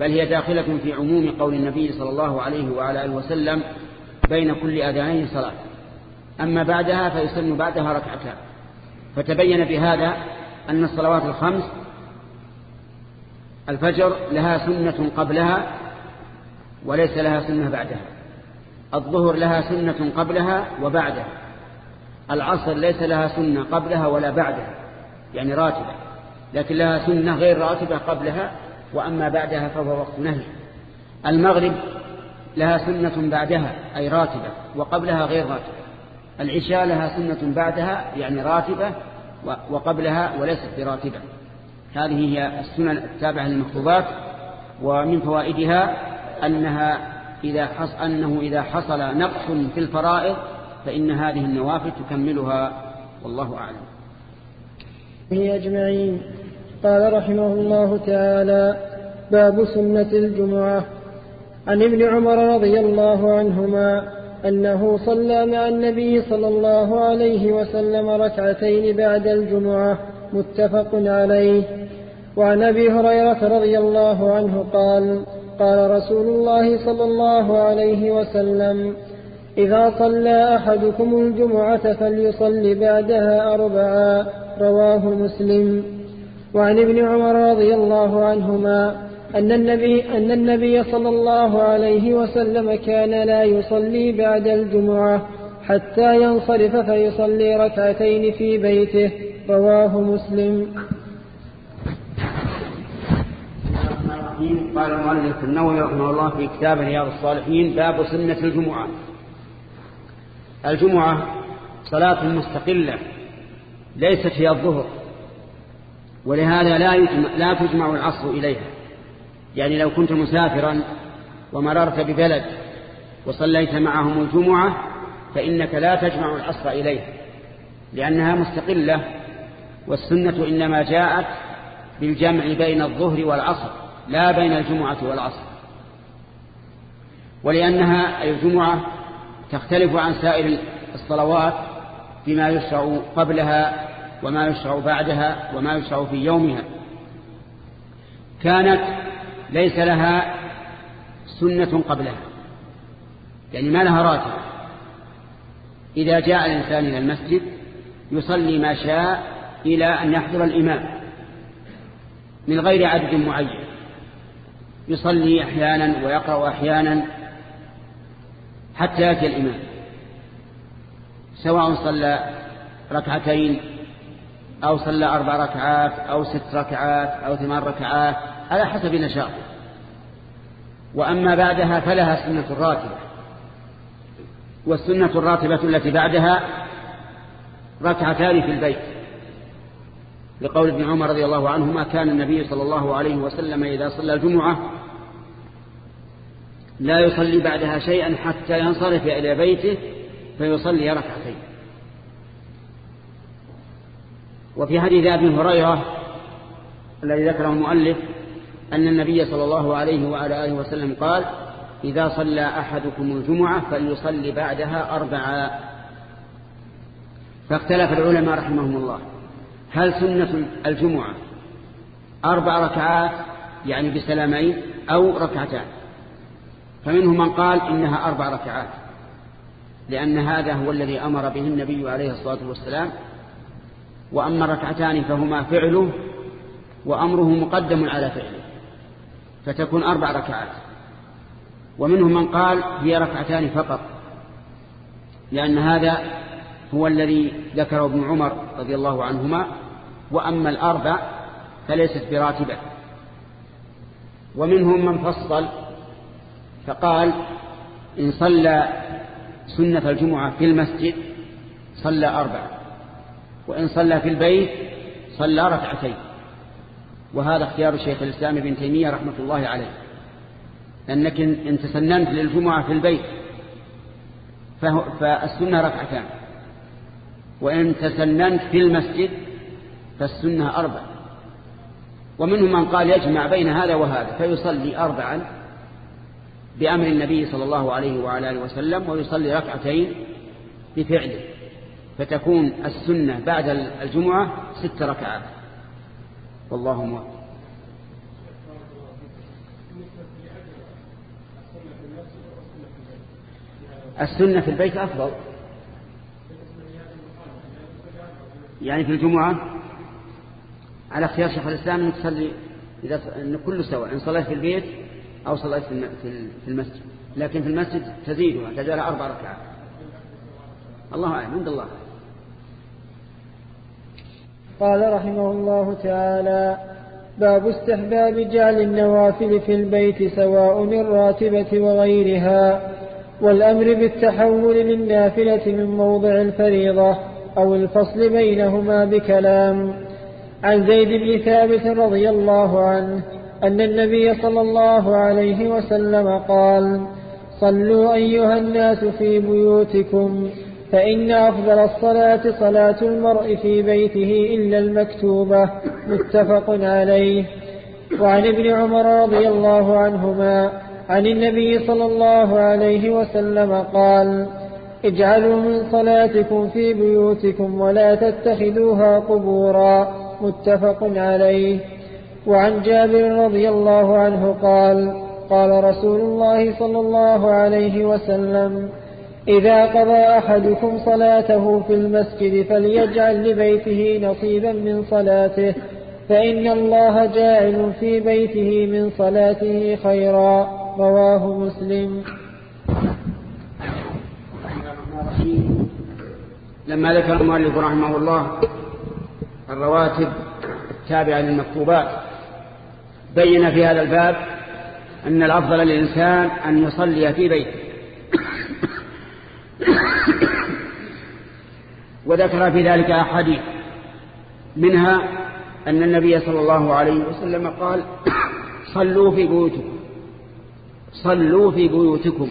بل هي داخلة في عموم قول النبي صلى الله عليه وعلى آله وسلم بين كل أذانين صلاة. أما بعدها فيسن بعدها ركعتان. فتبين بهذا أن الصلوات الخمس الفجر لها سنة قبلها وليس لها سنة بعدها. الظهر لها سنة قبلها وبعدها. العصر ليس لها سنة قبلها ولا بعدها يعني راتبة لكن لها سنة غير راتبة قبلها وأما بعدها فهو وقت نهي. المغرب لها سنة بعدها أي راتبة وقبلها غير راتبة. العشاء لها سنة بعدها يعني راتبة وقبلها وليست براتبة. هذه هي السنن التابعة للمكتوبات ومن فوائدها أنها إذا حص أنه إذا حصل نقص في الفرائض فإن هذه النوافل تكملها. والله أعلم. هي أجمعين. قال رحمه الله تعالى باب سنة الجمعة. عن ابن عمر رضي الله عنهما أنه صلى مع النبي صلى الله عليه وسلم ركعتين بعد الجمعة. متفق عليه. وعن أبي هريرة رضي الله عنه قال قال رسول الله صلى الله عليه وسلم إذا صلى أحدكم الجمعة فليصل بعدها اربعا رواه مسلم. وعن ابن عمر رضي الله عنهما أن النبي, أن النبي صلى الله عليه وسلم كان لا يصلي بعد الجمعة حتى ينصرف فيصلي ركعتين في بيته. رواه مسلم. قال المؤلف النووي رحمه الله في كتاب رياض الصالحين باب سنة الجمعة. الجمعة صلاة مستقلة ليست هي الظهر ولهذا لا لا تجمع العصر إليها. يعني لو كنت مسافرا ومررت ببلد وصليت معهم الجمعة فإنك لا تجمع العصر إليها لأنها مستقلة. والسنة إنما جاءت بالجمع بين الظهر والعصر لا بين الجمعة والعصر. ولأنها الجمعة تختلف عن سائر الصلوات فيما يشرع قبلها وما يشرع بعدها وما يشرع في يومها. كانت ليس لها سنة قبلها يعني ما لها راتب. إذا جاء الإنسان إلى المسجد يصلي ما شاء إلى أن يحضر الإمام من غير عدد معين. يصلي أحيانا ويقرأ أحيانا حتى يأتي الإمام. سواء صلى ركعتين أو صلى أربع ركعات أو ست ركعات أو ثمان ركعات على حسب نشاطه. وأما بعدها فلها سنة راتبة والسنة الراتبة التي بعدها ركعتان في البيت. لقول ابن عمر رضي الله عنهما كان النبي صلى الله عليه وسلم إذا صلى الجمعة لا يصلي بعدها شيئا حتى ينصرف إلى بيته فيصلي ركعتين. وفي حديث أبي هريرة الذي ذكره المؤلف أن النبي صلى الله عليه وعلى آله وسلم قال إذا صلى أحدكم الجمعة فليصلي بعدها أربعا. فاختلف العلماء رحمهم الله. هل سنة الجمعة أربع ركعات يعني بسلامين أو ركعتان؟ فمنهم من قال إنها أربع ركعات لأن هذا هو الذي أمر به النبي عليه الصلاة والسلام. وأما الركعتان فهما فعله وأمره مقدم على فعله فتكون أربع ركعات. ومنهم من قال هي ركعتان فقط لأن هذا هو الذي ذكره ابن عمر رضي الله عنهما. وأما الأربع فليست براتبة. ومنهم من فصل فقال إن صلى سنة الجمعة في المسجد صلى أربع وإن صلى في البيت صلى ركعتين. وهذا اختيار الشيخ الإسلام ابن تيمية رحمة الله عليه. أنك إن تسننت للجمعة في البيت فالسنة ركعتان. وإن تسننت في المسجد فالسنة أربع. ومنهم من قال يجمع بين هذا وهذا فيصلي أربعا بأمر النبي صلى الله عليه وعلى آله وسلم ويصلي ركعتين بفعله. فتكون السنة بعد الجمعة ست ركعات. والله موفق. السنة في البيت أفضل. يعني في الجمعة على اختيار شيخ الإسلام أن تصلي إذا أن كل سواء إن صليت في البيت أو صليت في المسجد. لكن في المسجد تزيدها تزال أربع ركعات. الله أعلم عند الله. قال رحمه الله تعالى باب استحباب جعل النوافل في البيت سواء الراتبة وغيرها والأمر بالتحول للنافلة من موضع الفريضة أو الفصل بينهما بكلام. عن زيد بن ثابت رضي الله عنه أن النبي صلى الله عليه وسلم قال صلوا أيها الناس في بيوتكم فإن أفضل الصلاة صلاة المرء في بيته إلا المكتوبة. متفق عليه. وعن ابن عمر رضي الله عنهما عن النبي صلى الله عليه وسلم قال اجعلوا من صلاتكم في بيوتكم ولا تتخذوها قبورا. متفق عليه. وعن جابر رضي الله عنه قال قال رسول الله صلى الله عليه وسلم إذا قضى أحدكم صلاته في المسجد فليجعل لبيته نصيبا من صلاته فإن الله جاعل في بيته من صلاته خيرا. رواه مسلم. لما ذكر المؤلف رحمه الله الرواتب تابعة للمكتوبات. بين في هذا الباب أن الأفضل للإنسان أن يصلي في بيته. وذكر في ذلك أحاديث منها أن النبي صلى الله عليه وسلم قال صلوا في بيوتكم. صلوا في بيوتكم.